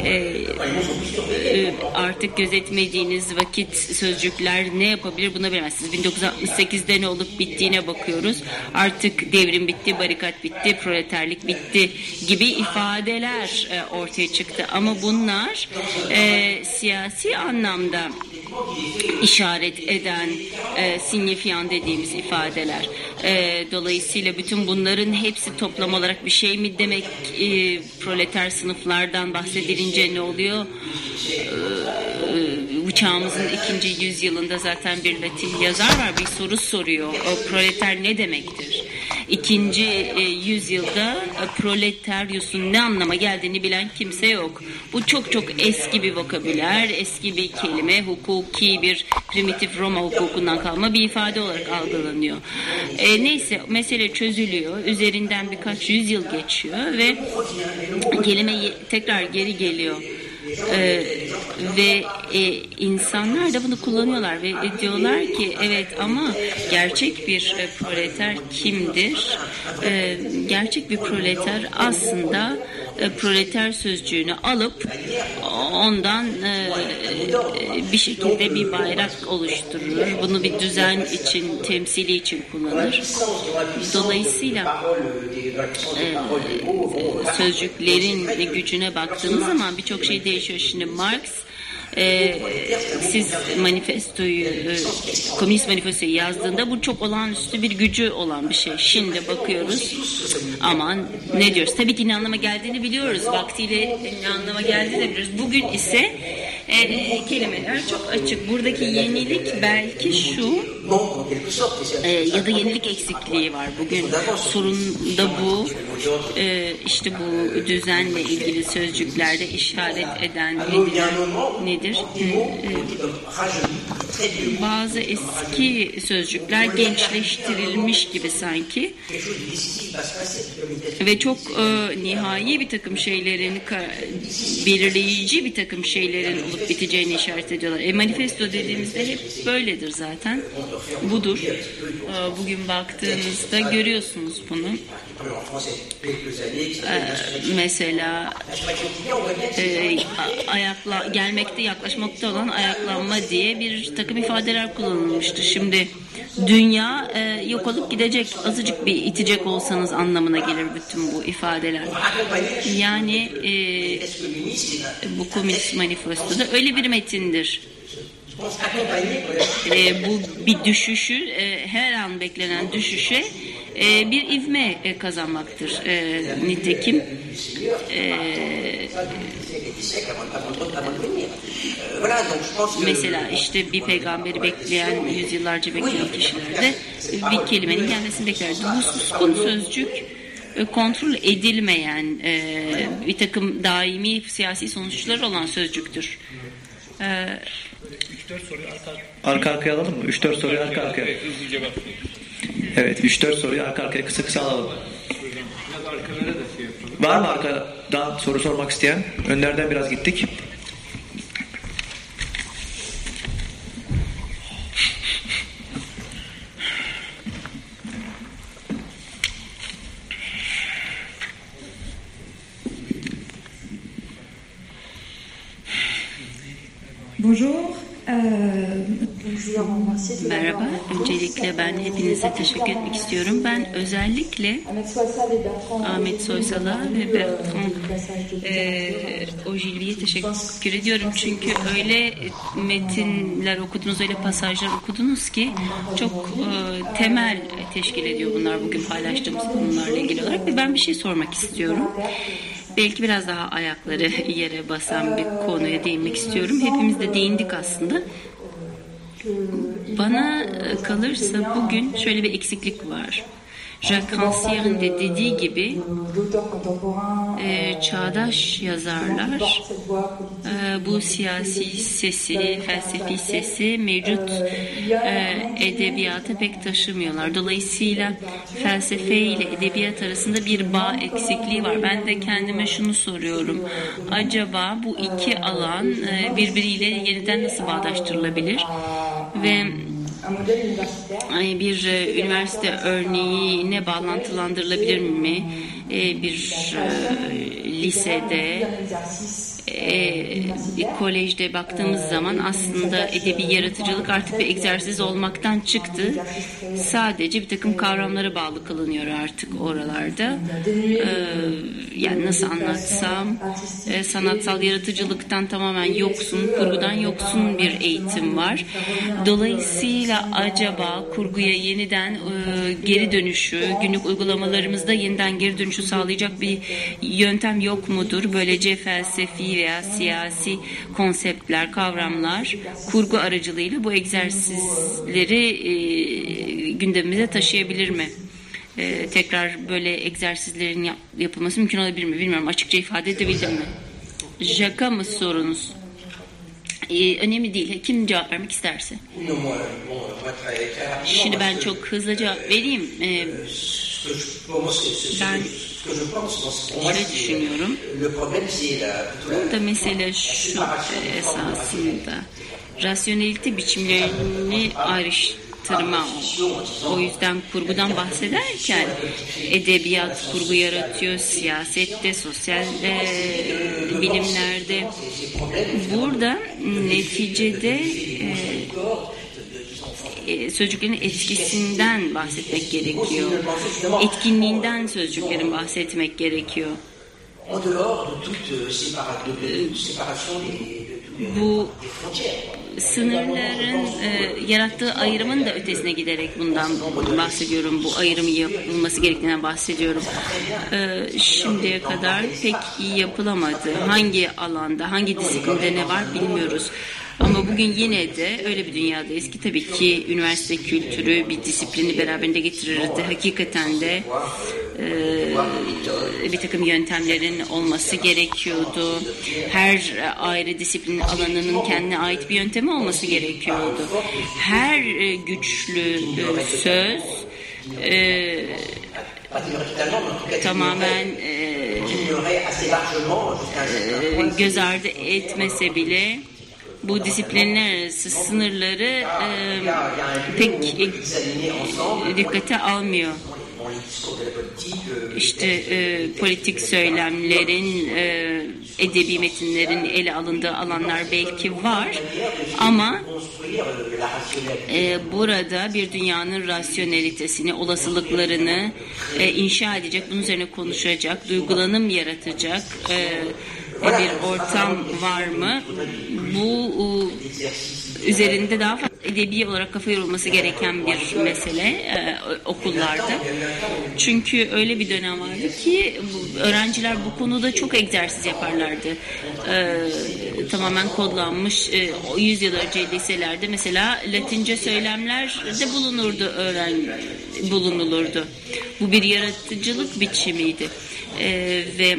E, e, artık gözetmediğiniz vakit sözcükler ne yapabilir bunu bilemezsiniz. 1968'de ne olup bittiğine bakıyoruz. Artık devrim bitti, barikat bitti, proleterlik bitti gibi ifadeler e, ortaya çıktı. Ama bunlar e, siyasi anlamda işaret eden e, signifiyan dediğimiz ifadeler. E, dolayısıyla bütün bunların hepsi toplam olarak bir şey mi demek e, proleter sınıflardan bahsedilince ne oluyor? E, bu çağımızın ikinci yüzyılında zaten bir Latin yazar var bir soru soruyor. O proleter ne demektir? İkinci e, yüzyılda e, proleteriusun ne anlama geldiğini bilen kimse yok. Bu çok çok eski bir vokabüler, eski bir kelime, hukuki bir primitif Roma hukukundan kalma bir ifade olarak algılanıyor. E, neyse mesele çözülüyor. Üzerinden birkaç yüzyıl geçiyor ve kelime tekrar geri geliyor. Ee, ve e, insanlar da bunu kullanıyorlar ve diyorlar ki evet ama gerçek bir e, proleter kimdir? Ee, gerçek bir proleter aslında e, proleter sözcüğünü alıp ondan e, e, bir şekilde bir bayrak oluşturur. Bunu bir düzen için, temsili için kullanır. Dolayısıyla e, sözcüklerin gücüne baktığımız zaman birçok şey değişiyor. Şimdi Marx e, siz manifestoyu, e, komünist manifestoyu yazdığında bu çok olağanüstü bir gücü olan bir şey. Şimdi bakıyoruz aman ne diyoruz? Tabii ki ne anlama geldiğini biliyoruz. Vaktiyle ne anlama geldiğini de biliyoruz. Bugün ise e, kelimeler çok açık. Buradaki yenilik belki şu manque en quelque sorte. et c'est- e, ya da yenilik eksikliği var bugün. Sorun da bu. E, işte bu düzenle ilgili sözcüklerde işaret eden nedir? où E, e, bazı eski sözcükler gençleştirilmiş gibi sanki ve çok e, nihai bir takım şeylerin belirleyici bir takım şeylerin olup biteceğini işaret ediyorlar. E, manifesto dediğimizde hep böyledir zaten. Budur. E, bugün baktığınızda görüyorsunuz bunu. E, mesela e, ayakla gelmekte yaklaşmakta olan ayaklanma diye bir takım ifadeler kullanılmıştı. Şimdi dünya e, yok olup gidecek azıcık bir itecek olsanız anlamına gelir bütün bu ifadeler. Yani e, bu komünist manifestoda öyle bir metindir. E, bu bir düşüşü e, her an beklenen düşüşe e, bir ivme e, kazanmaktır. E, nitekim e, pense que Mesela işte bir peygamberi bekleyen, yüzyıllarca bekleyen kişiler de bir kelimenin gelmesini beklerdi. Bu suskun sözcük e, kontrol edilmeyen e, bir takım daimi siyasi sonuçlar olan sözcüktür. E, Arka arkaya alalım mı? 3-4 soruyu arka arkaya. Evet 3-4 soruyu arka arkaya kısa kısa alalım. Var mı arkadan soru sormak isteyen? Önlerden biraz gittik. Öncelikle ben hepinize teşekkür etmek istiyorum. Ben özellikle Ahmet Soysal'a ve Bertrand Ee, Ojilvi'ye teşekkür ediyorum çünkü öyle metinler okudunuz, öyle pasajlar okudunuz ki çok e, temel teşkil ediyor bunlar bugün paylaştığımız konularla ilgili olarak ve ben bir şey sormak istiyorum. Belki biraz daha ayakları yere basan bir konuya değinmek istiyorum. Hepimiz de değindik aslında. Bana e, kalırsa bugün şöyle bir eksiklik var. Jacques Rancière'in de dediği gibi e, çağdaş yazarlar e, bu siyasi sesi, felsefi sesi mevcut e, edebiyata pek taşımıyorlar. Dolayısıyla felsefe ile edebiyat arasında bir bağ eksikliği var. Ben de kendime şunu soruyorum. Acaba bu iki alan e, birbiriyle yeniden nasıl bağdaştırılabilir? Ve Bir e, üniversite örneğine bağlantılandırılabilir mi? E, bir e, lisede, e, kolejde baktığımız zaman aslında edebi yaratıcılık artık bir egzersiz olmaktan çıktı. Sadece bir takım kavramlara bağlı kılınıyor artık oralarda. E, yani nasıl anlatsam e, sanatsal yaratıcılıktan tamamen yoksun, kurgudan yoksun bir eğitim var. Dolayısıyla acaba kurguya yeniden e, geri dönüşü, günlük uygulamalarımızda yeniden geri dönüşü sağlayacak bir yöntem yok mudur? Böylece felsefi veya siyasi konseptler, kavramlar kurgu aracılığıyla bu egzersizleri e, gündemimize taşıyabilir mi? E, tekrar böyle egzersizlerin yap- yapılması mümkün olabilir mi? Bilmiyorum. Açıkça ifade edebildim mi? Jaka mı sorunuz? E, önemli değil. Kim cevap vermek isterse. Şimdi ben çok hızlı cevap vereyim. E, Ben c'est- düşünüyorum. Burada mesele şu esasında rasyonelite biçimlerini ayrıştırma o. O yüzden kurgudan bahsederken edebiyat kurgu yaratıyor, siyasette, sosyal e, bilimlerde. Burada neticede e, sözcüklerin etkisinden bahsetmek gerekiyor. Etkinliğinden sözcüklerin bahsetmek gerekiyor. bu sınırların e, yarattığı ayrımın da ötesine giderek bundan bahsediyorum. Bu ayrımı yapılması gerektiğinden bahsediyorum. E, şimdiye kadar pek iyi yapılamadı. Hangi alanda, hangi disiplinde ne var bilmiyoruz. Ama bugün yine de öyle bir dünyadayız ki tabii ki üniversite kültürü bir disiplini beraberinde getirirdi. Hakikaten de e, bir takım yöntemlerin olması gerekiyordu. Her ayrı disiplin alanının kendine ait bir yöntemi olması gerekiyordu. Her e, güçlü e, söz e, tamamen e, e, göz ardı etmese bile bu disiplinler arası sınırları e, pek e, dikkate almıyor. İşte e, politik söylemlerin, e, edebi metinlerin ele alındığı alanlar belki var ama e, burada bir dünyanın rasyonelitesini, olasılıklarını e, inşa edecek, bunun üzerine konuşacak, duygulanım yaratacak e, bir ortam var mı? Bu e, üzerinde daha fazla edebi olarak kafa yorulması gereken bir mesele e, okullarda. Çünkü öyle bir dönem vardı ki öğrenciler bu konuda çok egzersiz yaparlardı. E, tamamen kodlanmış e, 100 yıl önce liselerde mesela Latince söylemler de bulunurdu öğren bulunulurdu. Bu bir yaratıcılık biçimiydi. E, ve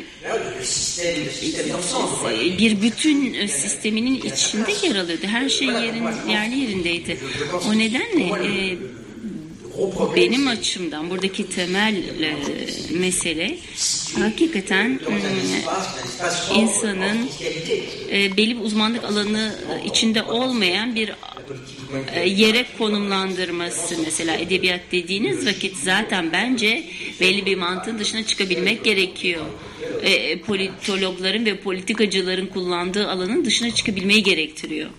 bir bütün sisteminin içinde yer alıyordu. Her şey yerin yerli yerindeydi. O nedenle e, benim açımdan buradaki temel e, mesele hakikaten e, insanın e, belli bir uzmanlık alanı içinde olmayan bir yere konumlandırması mesela edebiyat dediğiniz vakit zaten bence belli bir mantığın dışına çıkabilmek gerekiyor. E, politologların ve politikacıların kullandığı alanın dışına çıkabilmeyi gerektiriyor.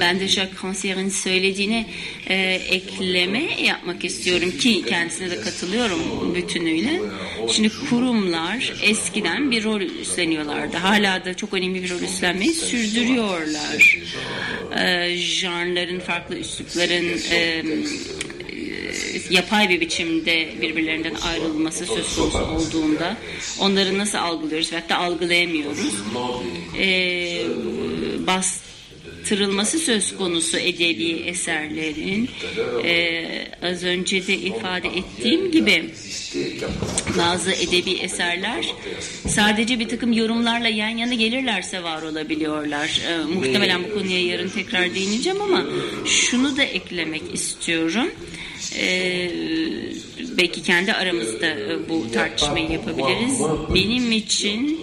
Ben de Jacques Rancière'in söylediğine e, ekleme yapmak istiyorum ki kendisine de katılıyorum bütünüyle. Şimdi kurumlar eskiden bir rol üstleniyorlardı. Hala da çok önemli bir rol üstlenmeyi sürdürüyorlar. E, janrların, farklı üslupların e, yapay bir biçimde birbirlerinden ayrılması söz konusu olduğunda onları nasıl algılıyoruz ve hatta algılayamıyoruz. Ee, bastırılması söz konusu edebi eserlerin ee, az önce de ifade ettiğim gibi bazı edebi eserler sadece bir takım yorumlarla yan yana gelirlerse var olabiliyorlar. Ee, muhtemelen bu konuya yarın tekrar değineceğim ama şunu da eklemek istiyorum. Ee, belki kendi aramızda bu tartışmayı yapabiliriz. Benim için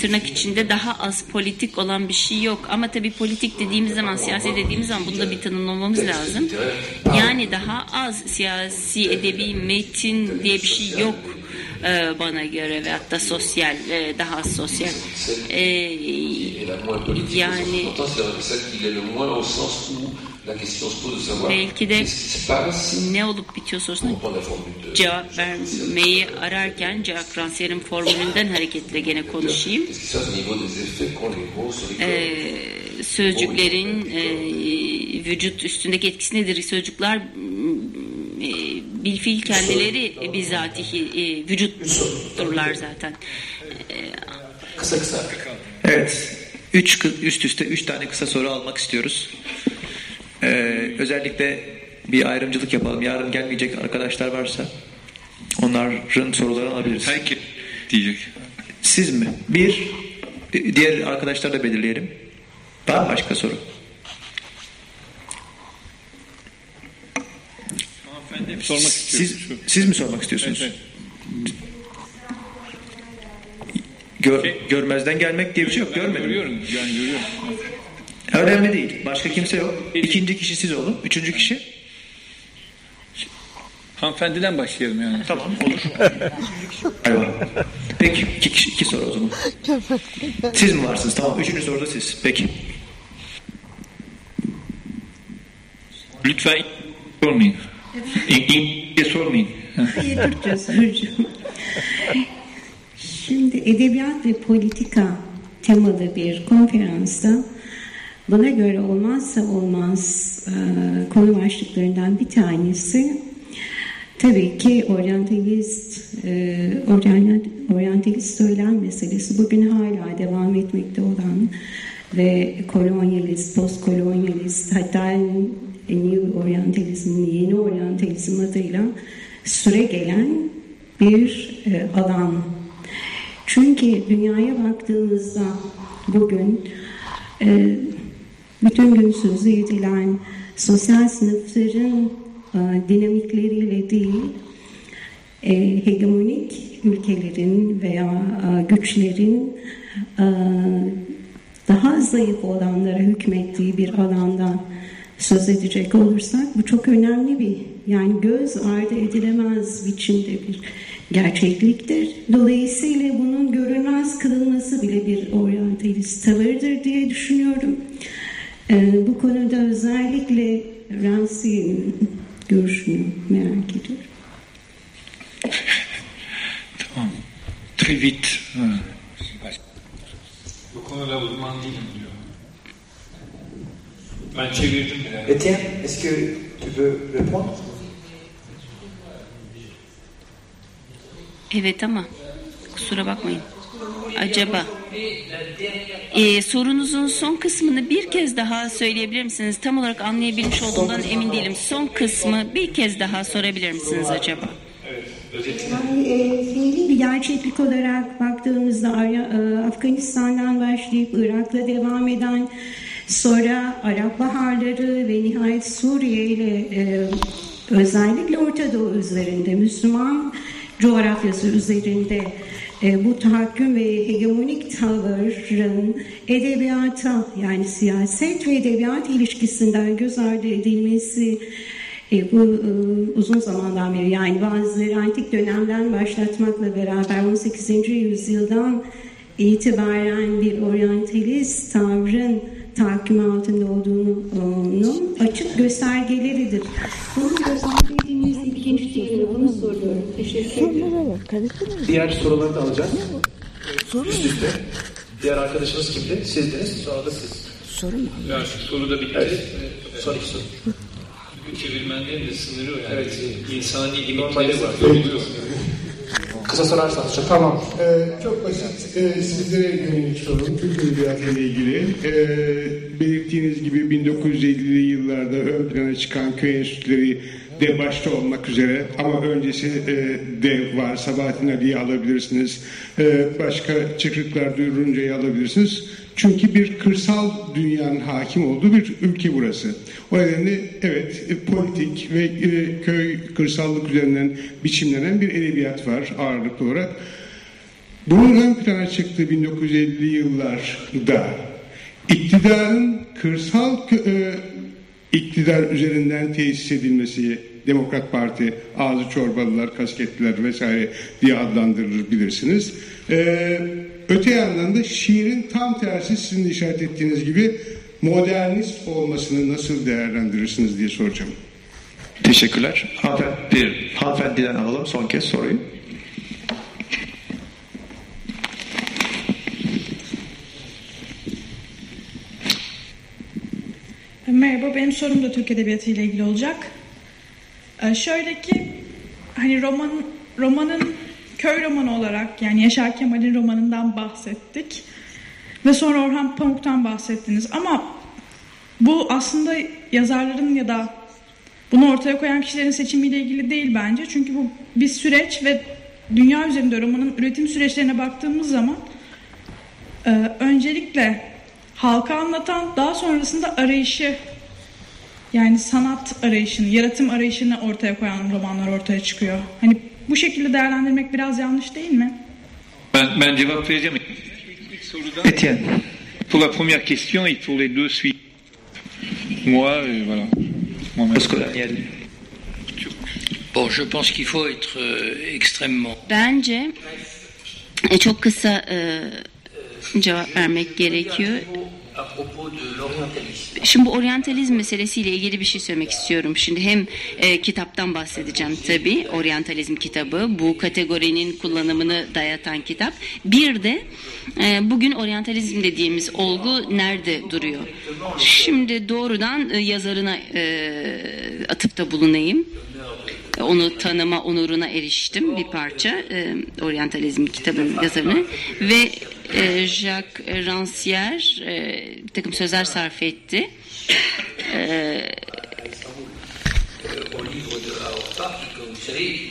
tırnak içinde daha az politik olan bir şey yok. Ama tabii politik dediğimiz zaman, siyasi dediğimiz zaman bunu da bir tanımlamamız lazım. Yani daha az siyasi edebi metin diye bir şey yok bana göre ve hatta sosyal daha az sosyal yani belki de ne olup bitiyor sorusuna cevap vermeyi ararken Jacques Rancière'in formülünden hareketle gene konuşayım. Ee, sözcüklerin e, vücut üstündeki etkisi nedir? Sözcükler e, bilfiil kendileri bizatihi e, vücutturlar zaten. Kısa kısa. Evet. Üç, üst üste üç tane kısa soru almak istiyoruz. Ee, özellikle bir ayrımcılık yapalım. Yarın gelmeyecek arkadaşlar varsa onların sorularını alabiliriz. Herkes diyecek. Siz mi? Bir, diğer arkadaşlar da belirleyelim. Var mı başka soru? Sormak siz, siz mi sormak istiyorsunuz? Evet, Gör, görmezden gelmek diye bir şey yok. Görmedim. Görüyorum. Yani görüyorum. Önemli değil. Başka kimse yok. İkinci kişi siz olun. Üçüncü kişi. Hanımefendiden başlayalım yani. Tamam olur. Eyvallah. Peki iki, kişi, iki soru o zaman. Siz mi varsınız? Tamam. Üçüncü soruda siz. Peki. Lütfen sormayın. İngilizce sormayın. Hayır Türkçe soracağım. Şimdi edebiyat ve politika temalı bir konferansta bana göre olmazsa olmaz e, konu başlıklarından bir tanesi tabii ki oryantalist, e, oryantalist söylem meselesi bugün hala devam etmekte olan ve kolonyalist, postkolonyalist hatta New Orientalizm, yeni Orientalizm adıyla süre gelen bir e, alan. Çünkü dünyaya baktığımızda bugün e, bütün gün sözü edilen sosyal sınıfların e, dinamikleriyle değil, e, hegemonik ülkelerin veya e, güçlerin daha zayıf olanlara hükmettiği bir alandan söz edecek olursak bu çok önemli bir yani göz ardı edilemez biçimde bir gerçekliktir. Dolayısıyla bunun görünmez kılınması bile bir oryantalist tavırdır diye düşünüyorum. Ee, bu konuda özellikle Ramsey'in görüşünü merak ediyorum. tamam. Très vite. Bu konuda uzman değilim diyor. Ben çevirdim biraz. Etienne, est-ce que tu veux répondre? Evet ama kusura bakmayın. Acaba e, sorunuzun son kısmını bir kez daha söyleyebilir misiniz? Tam olarak anlayabilmiş olduğumdan emin değilim. Son kısmı bir kez daha sorabilir misiniz acaba? Yani e, fiili bir gerçeklik olarak baktığımızda e, Afganistan'dan başlayıp Irak'la devam eden sonra Arap Baharları ve nihayet Suriye ile e, özellikle Orta Doğu üzerinde Müslüman coğrafyası üzerinde bu tahakküm ve hegemonik tavırın edebiyata yani siyaset ve edebiyat ilişkisinden göz ardı edilmesi e, bu e, uzun zamandan beri yani bazıları antik dönemden başlatmakla beraber 18. yüzyıldan itibaren bir oryantalist tavrın tahakküm altında olduğunun açık göstergeleridir. Bunu gözlemlediğimiz ikinci değil, bunu soruyorum. Teşekkür ederim. Diğer soruları da alacağız. Soru Üst üste. Diğer arkadaşınız kimdi? Sizdiniz, sonra da siz. Soru mu? Ya şu soru da bitti. Evet. Son iki soru. Çevirmenlerin de sınırı yani. Evet. İnsani limitleri var. var. Kısa sorarsanız çok. Tamam. Ee, çok basit. Ee, sizlere yönelik sorum Türk Edebiyatı ile ilgili. Ee, belirttiğiniz gibi 1950'li yıllarda ön plana çıkan köy enstitüleri de başta olmak üzere ama öncesi e, de var. Sabahattin Ali'yi alabilirsiniz. E, başka çıkrıklar Duyurunca'yı alabilirsiniz. Çünkü bir kırsal dünyanın hakim olduğu bir ülke burası. O nedenle evet e, politik ve e, köy kırsallık üzerinden biçimlenen bir edebiyat var ağırlıklı olarak. Bunun ön plana çıktığı 1950'li yıllarda iktidarın kırsal e, iktidar üzerinden tesis edilmesi Demokrat Parti ağzı çorbalılar, kasketliler vesaire diye adlandırılır bilirsiniz. Ee, öte yandan da şiirin tam tersi sizin işaret ettiğiniz gibi modernist olmasını nasıl değerlendirirsiniz diye soracağım. Teşekkürler. Hanımefendi, bir hanımefendiden alalım son kez soruyu. Merhaba, benim sorum da Türk Edebiyatı ile ilgili olacak. Ee, şöyle ki, hani roman, romanın köy romanı olarak yani Yaşar Kemal'in romanından bahsettik. Ve sonra Orhan Pamuk'tan bahsettiniz. Ama bu aslında yazarların ya da bunu ortaya koyan kişilerin seçimiyle ilgili değil bence. Çünkü bu bir süreç ve dünya üzerinde romanın üretim süreçlerine baktığımız zaman e, öncelikle halka anlatan daha sonrasında arayışı yani sanat arayışını, yaratım arayışını ortaya koyan romanlar ortaya çıkıyor. Hani bu şekilde değerlendirmek biraz yanlış değil mi? Ben, ben cevap vereceğim. Etienne. Pour la première question et pour les deux suites. Moi, euh, voilà. Moi-même. Bon, je pense qu'il faut être euh, extrêmement. Bence e, çok kısa e, cevap vermek gerekiyor. Şimdi bu oryantalizm meselesiyle ilgili bir şey söylemek istiyorum. Şimdi hem e, kitaptan bahsedeceğim tabii. Oryantalizm kitabı bu kategorinin kullanımını dayatan kitap. Bir de e, bugün oryantalizm dediğimiz olgu nerede duruyor? Şimdi doğrudan e, yazarına e, atıfta bulunayım. Onu tanıma onuruna eriştim bir parça e, Orientalizm kitabının yazarını ve e, Jacques Rancière e, bir takım sözler sarf etti. E,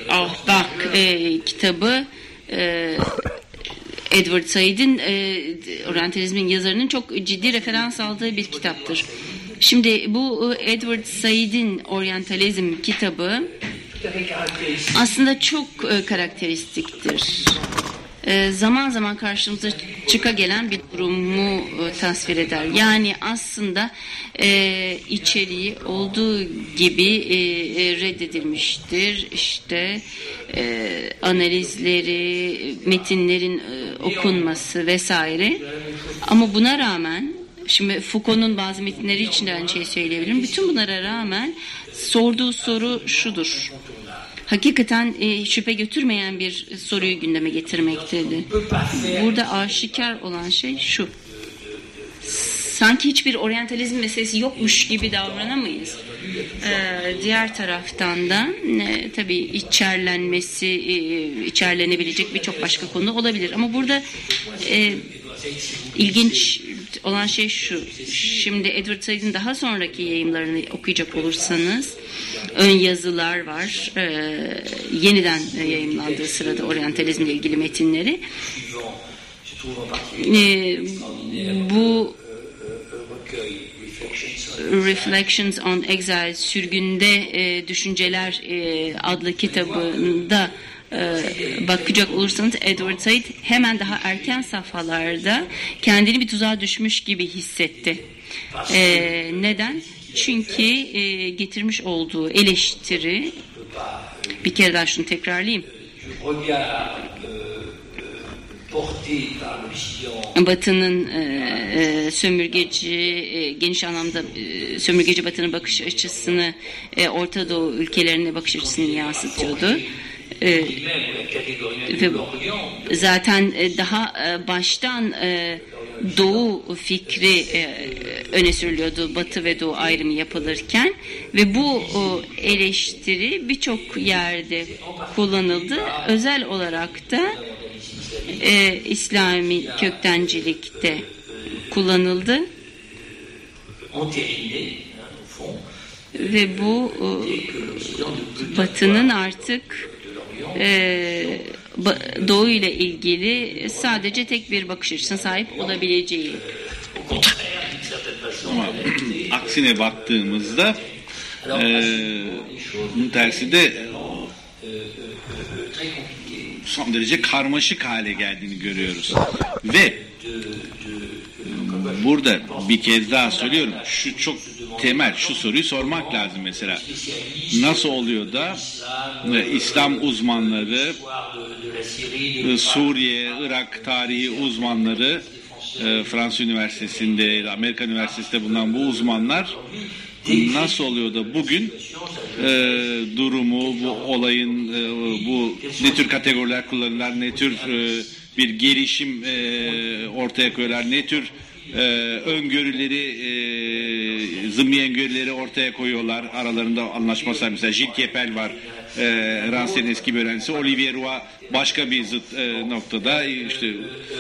Ahbak e, kitabı e, Edward Said'in e, Orientalizmin yazarının çok ciddi referans aldığı bir kitaptır. Şimdi bu e, Edward Said'in Orientalizm kitabı aslında çok e, karakteristiktir. E, zaman zaman karşımıza çıka gelen bir durumu e, tasvir eder. Yani aslında e, içeriği olduğu gibi e, e, reddedilmiştir. İşte e, analizleri, metinlerin e, okunması vesaire. Ama buna rağmen Şimdi Foucault'un bazı metinleri için de aynı şeyi söyleyebilirim. Bütün bunlara rağmen sorduğu soru şudur. Hakikaten e, şüphe götürmeyen bir soruyu gündeme getirmektedir. Burada aşikar olan şey şu. Sanki hiçbir oryantalizm meselesi yokmuş gibi davranamayız. Ee, diğer taraftan da e, tabii içerlenmesi, e, içerlenebilecek birçok başka konu olabilir. Ama burada e, ilginç olan şey şu. Şimdi Edward Said'in daha sonraki yayınlarını okuyacak olursanız ön yazılar var. E, yeniden yayınlandığı sırada oryantalizmle ilgili metinleri. E, bu Reflections on Exile sürgünde e, düşünceler e, adlı kitabında bakacak olursanız Edward Said hemen daha erken safhalarda kendini bir tuzağa düşmüş gibi hissetti. E, neden? Çünkü e, getirmiş olduğu eleştiri bir kere daha şunu tekrarlayayım. Batı'nın e, e, sömürgeci, e, geniş anlamda e, sömürgeci Batı'nın bakış açısını e, Orta Doğu ülkelerine bakış açısını yansıtıyordu. E, zaten e, daha e, baştan e, Doğu fikri e, öne sürülüyordu Batı ve Doğu ayrımı yapılırken ve bu o, eleştiri birçok yerde kullanıldı. Özel olarak da e, İslami köktencilikte kullanıldı. Ve bu e, Batı'nın artık e, Doğu ile ilgili sadece tek bir bakış açısına sahip olabileceği. Ama aksine baktığımızda e, bunun tersi de son derece karmaşık hale geldiğini görüyoruz. Ve burada bir kez daha söylüyorum şu çok temel şu soruyu sormak lazım mesela. Nasıl oluyor da İslam uzmanları Suriye, Irak tarihi uzmanları Fransız Üniversitesi'nde Amerikan Üniversitesi'nde bulunan bu uzmanlar nasıl oluyor da bugün e, durumu, bu olayın, e, bu ne tür kategoriler kullanırlar, ne tür e, bir gelişim e, ortaya koyarlar, ne tür e, öngörüleri, e, zımni öngörüleri ortaya koyuyorlar. Aralarında anlaşması mesela Gilles Kepel var, e, Ransel'in eski öğrencisi. Olivier Roy başka bir zıt e, noktada işte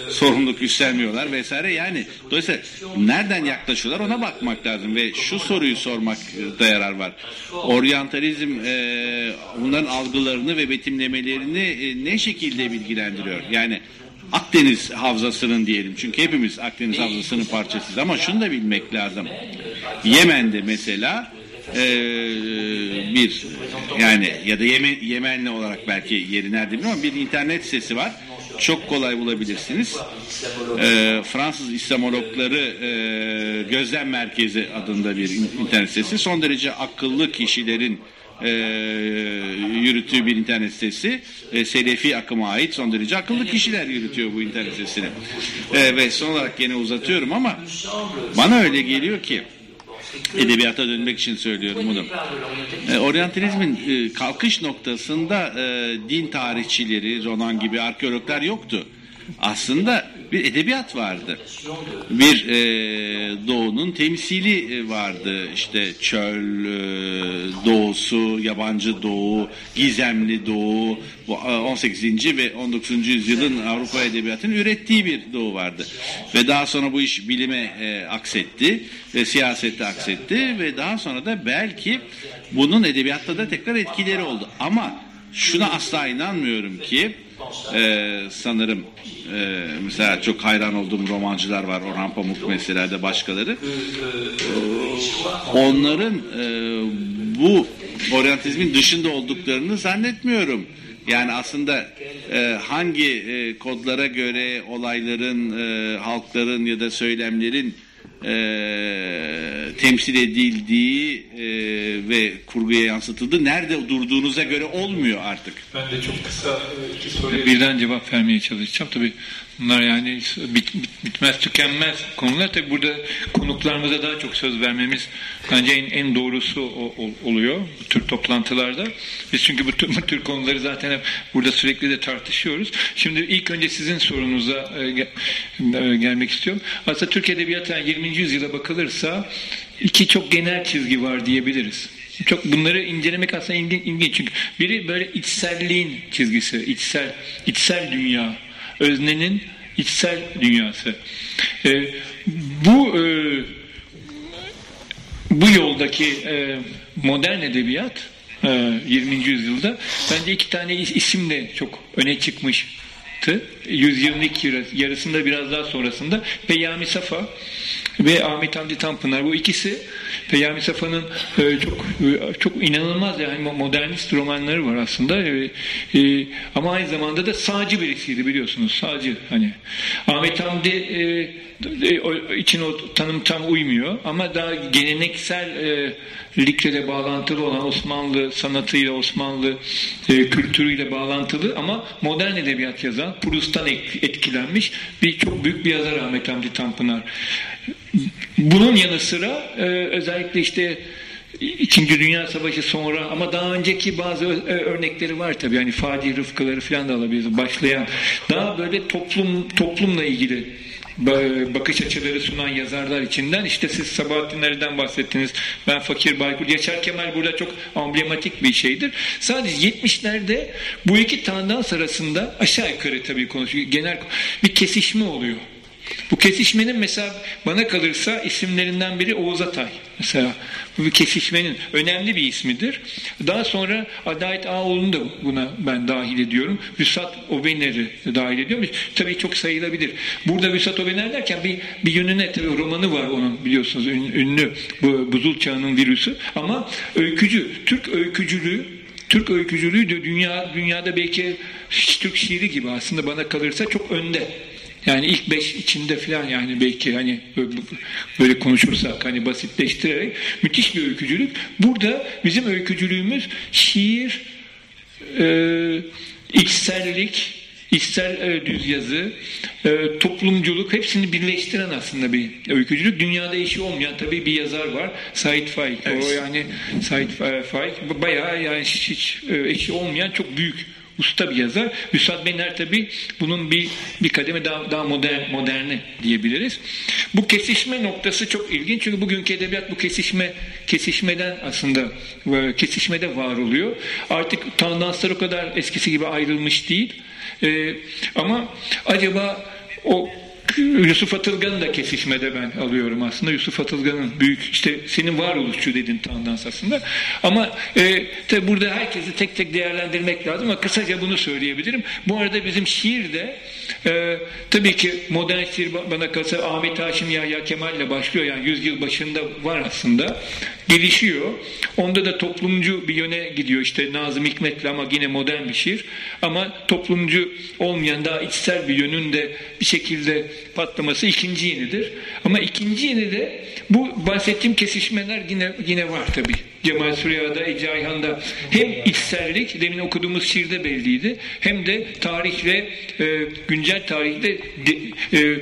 sorumluluk üstlenmiyorlar vesaire. Yani dolayısıyla nereden yaklaşıyorlar ona bakmak lazım ve şu soruyu sormak da yarar var. Oryantalizm e, bunların algılarını ve betimlemelerini e, ne şekilde bilgilendiriyor? Yani Akdeniz havzasının diyelim. Çünkü hepimiz Akdeniz havzasının parçasıyız. Ama şunu da bilmek lazım. Yemen'de mesela e, bir yani ya da Yemen, Yemenli olarak belki yeri nerede bilmiyorum ama bir internet sitesi var. Çok kolay bulabilirsiniz. E, Fransız İslamologları e, Gözlem Merkezi adında bir internet sitesi. Son derece akıllı kişilerin e, yürüttüğü bir internet sitesi. E, Selefi akıma ait son derece akıllı kişiler yürütüyor bu internet sitesini. E, ve son olarak gene uzatıyorum ama bana öyle geliyor ki edebiyata dönmek için söylüyorum bunu. E, oryantalizmin e, kalkış noktasında e, din tarihçileri, Ronan gibi arkeologlar yoktu. Aslında bir edebiyat vardı. Bir e, doğunun temsili e, vardı. İşte çöl e, doğusu, yabancı doğu, gizemli doğu, bu e, 18. ve 19. yüzyılın Avrupa edebiyatının ürettiği bir doğu vardı. Ve daha sonra bu iş bilime e, aksetti ve siyasette aksetti ve daha sonra da belki bunun edebiyatta da tekrar etkileri oldu. Ama şuna asla inanmıyorum ki e, sanırım e, mesela çok hayran olduğum romancılar var Orhan Pamuk mesela da başkaları onların e, bu oryantizmin dışında olduklarını zannetmiyorum. Yani aslında e, hangi e, kodlara göre olayların, e, halkların ya da söylemlerin e, temsil edildiği e, ve kurguya yansıtıldığı nerede durduğunuza göre olmuyor artık. Ben de çok kısa iki soruya birden cevap vermeye çalışacağım. Tabii bunlar yani bit, bit, bitmez tükenmez konular. Tabii burada konuklarımıza daha çok söz vermemiz bence en, en doğrusu o, o, oluyor bu tür toplantılarda. Biz çünkü bu tür, bu tür konuları zaten hep burada sürekli de tartışıyoruz. Şimdi ilk önce sizin sorunuza e, gel, e, gelmek istiyorum. Aslında Türk Edebiyatı yani 20. yüzyıla bakılırsa iki çok genel çizgi var diyebiliriz. Çok bunları incelemek aslında ilginç, ilginç çünkü biri böyle içselliğin çizgisi, içsel içsel dünya, öznenin içsel dünyası. Ee, bu e, bu yoldaki e, modern edebiyat e, 20. yüzyılda bence iki tane isimle çok öne çıkmıştı. Yüzyılın ilk yarısında biraz daha sonrasında. Peyami Safa ve Ahmet Hamdi Tanpınar. Bu ikisi Peyami Safa'nın e, çok e, çok inanılmaz yani modernist romanları var aslında. E, ama aynı zamanda da sağcı birisiydi biliyorsunuz. Sağcı hani. Ahmet Hamdi için o tanım tam uymuyor. Ama daha geleneksel likle bağlantılı olan Osmanlı sanatıyla Osmanlı kültürüyle bağlantılı ama modern edebiyat yazan Proust'tan etkilenmiş bir çok büyük bir yazar Ahmet Hamdi Tanpınar. Bunun yanı sıra e, özellikle işte İkinci Dünya Savaşı sonra ama daha önceki bazı örnekleri var tabii. Yani Fadi Rıfkıları falan da alabiliriz. Başlayan daha böyle toplum toplumla ilgili bakış açıları sunan yazarlar içinden işte siz Sabahattin Ali'den bahsettiniz. Ben Fakir Baykur. Yaşar Kemal burada çok amblematik bir şeydir. Sadece 70'lerde bu iki tandans arasında aşağı yukarı tabii konuşuyor. Genel bir kesişme oluyor. Bu kesişmenin mesela bana kalırsa isimlerinden biri Oğuz Atay. Mesela bu bir kesişmenin önemli bir ismidir. Daha sonra Adalet Ağoğlu'nu da buna ben dahil ediyorum. Vüsat Obener'i dahil ediyorum. Tabii çok sayılabilir. Burada Vüsat Obener derken bir, bir yönüne tabii romanı var onun biliyorsunuz ünlü bu buzul çağının virüsü. Ama öykücü, Türk öykücülüğü Türk öykücülüğü de dünya dünyada belki Türk şiiri gibi aslında bana kalırsa çok önde. Yani ilk beş içinde falan yani belki hani böyle konuşursak hani basitleştirerek müthiş bir öykücülük. Burada bizim öykücülüğümüz şiir, e, içsellik, içsel e, düz yazı, e, toplumculuk hepsini birleştiren aslında bir öykücülük. Dünyada eşi olmayan tabii bir yazar var. Said Faik. Evet. O yani Said Faik bayağı yani hiç, hiç eşi olmayan çok büyük usta bir yazar. Üstad Bener tabi bunun bir bir kademe daha, daha modern moderni diyebiliriz. Bu kesişme noktası çok ilginç çünkü bugünkü edebiyat bu kesişme kesişmeden aslında e, kesişmede var oluyor. Artık tandanslar o kadar eskisi gibi ayrılmış değil. Ee, ama acaba o Yusuf Atılgan'ı da kesişmede ben alıyorum aslında. Yusuf Atılgan'ın büyük işte senin varoluşçu dedin tandans aslında. Ama e, tabi burada herkesi tek tek değerlendirmek lazım ama kısaca bunu söyleyebilirim. Bu arada bizim şiirde e, tabii ki modern şiir bana kalsa Ahmet Haşim Yahya Kemal ile başlıyor. Yani yüzyıl başında var aslında. Gelişiyor. Onda da toplumcu bir yöne gidiyor. İşte Nazım Hikmet'le ama yine modern bir şiir. Ama toplumcu olmayan daha içsel bir yönünde bir şekilde patlaması ikinci yenidir. Ama ikinci yeni de bu bahsettiğim kesişmeler yine yine var tabi. Cemal Süreyya'da, Ece Ayhan'da hem içsellik, demin okuduğumuz şiirde belliydi, hem de tarihle, e, güncel tarihte de, e,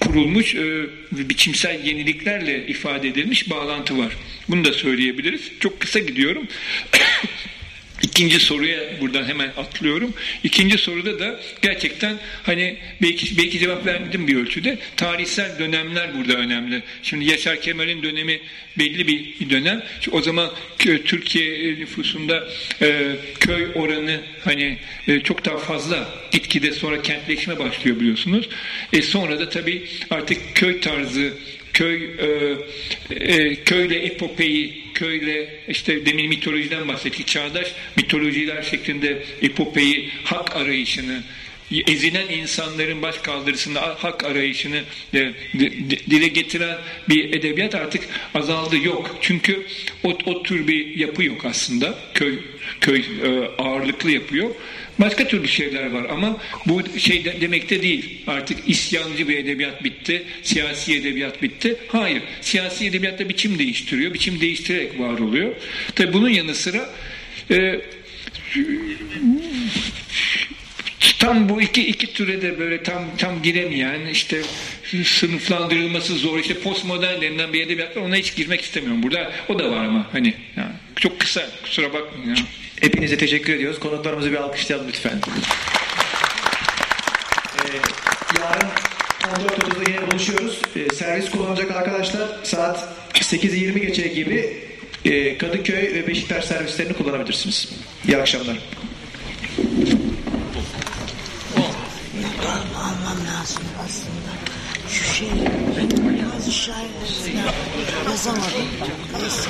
kurulmuş e, biçimsel yeniliklerle ifade edilmiş bağlantı var. Bunu da söyleyebiliriz. Çok kısa gidiyorum. İkinci soruya buradan hemen atlıyorum. İkinci soruda da gerçekten hani belki belki cevap vermedim bir ölçüde. Tarihsel dönemler burada önemli. Şimdi Yaşar Kemal'in dönemi belli bir dönem. O zaman Türkiye nüfusunda e, köy oranı hani e, çok daha fazla. Gitgide sonra kentleşme başlıyor biliyorsunuz. E, sonra da tabii artık köy tarzı köy e, e, köyle epopeyi köyle işte demin mitolojiden bahsettik çağdaş mitolojiler şeklinde epopeyi hak arayışını ezilen insanların baş kaldırısında hak arayışını e, di- di- dile getiren bir edebiyat artık azaldı yok. Çünkü o, o tür bir yapı yok aslında. Köy köy e, ağırlıklı yapıyor Başka türlü şeyler var ama bu şey de, demek de değil. Artık isyancı bir edebiyat bitti, siyasi edebiyat bitti. Hayır, siyasi edebiyat da biçim değiştiriyor, biçim değiştirerek var oluyor. Tabi bunun yanı sıra e, tam bu iki iki türe böyle tam tam giremeyen işte sınıflandırılması zor işte postmodern denilen bir edebiyat var ona hiç girmek istemiyorum burada o da var ama hani yani çok kısa kusura bakmayın ya. Hepinize teşekkür ediyoruz. Konuklarımızı bir alkışlayalım lütfen. Ee, yarın 14.30'da yine buluşuyoruz. Ee, servis kullanacak arkadaşlar saat 8'i 20 geçe gibi e, Kadıköy ve Beşiktaş servislerini kullanabilirsiniz. İyi akşamlar. almam lazım aslında. Şu şey, bazı şairler yazamadım. Neyse.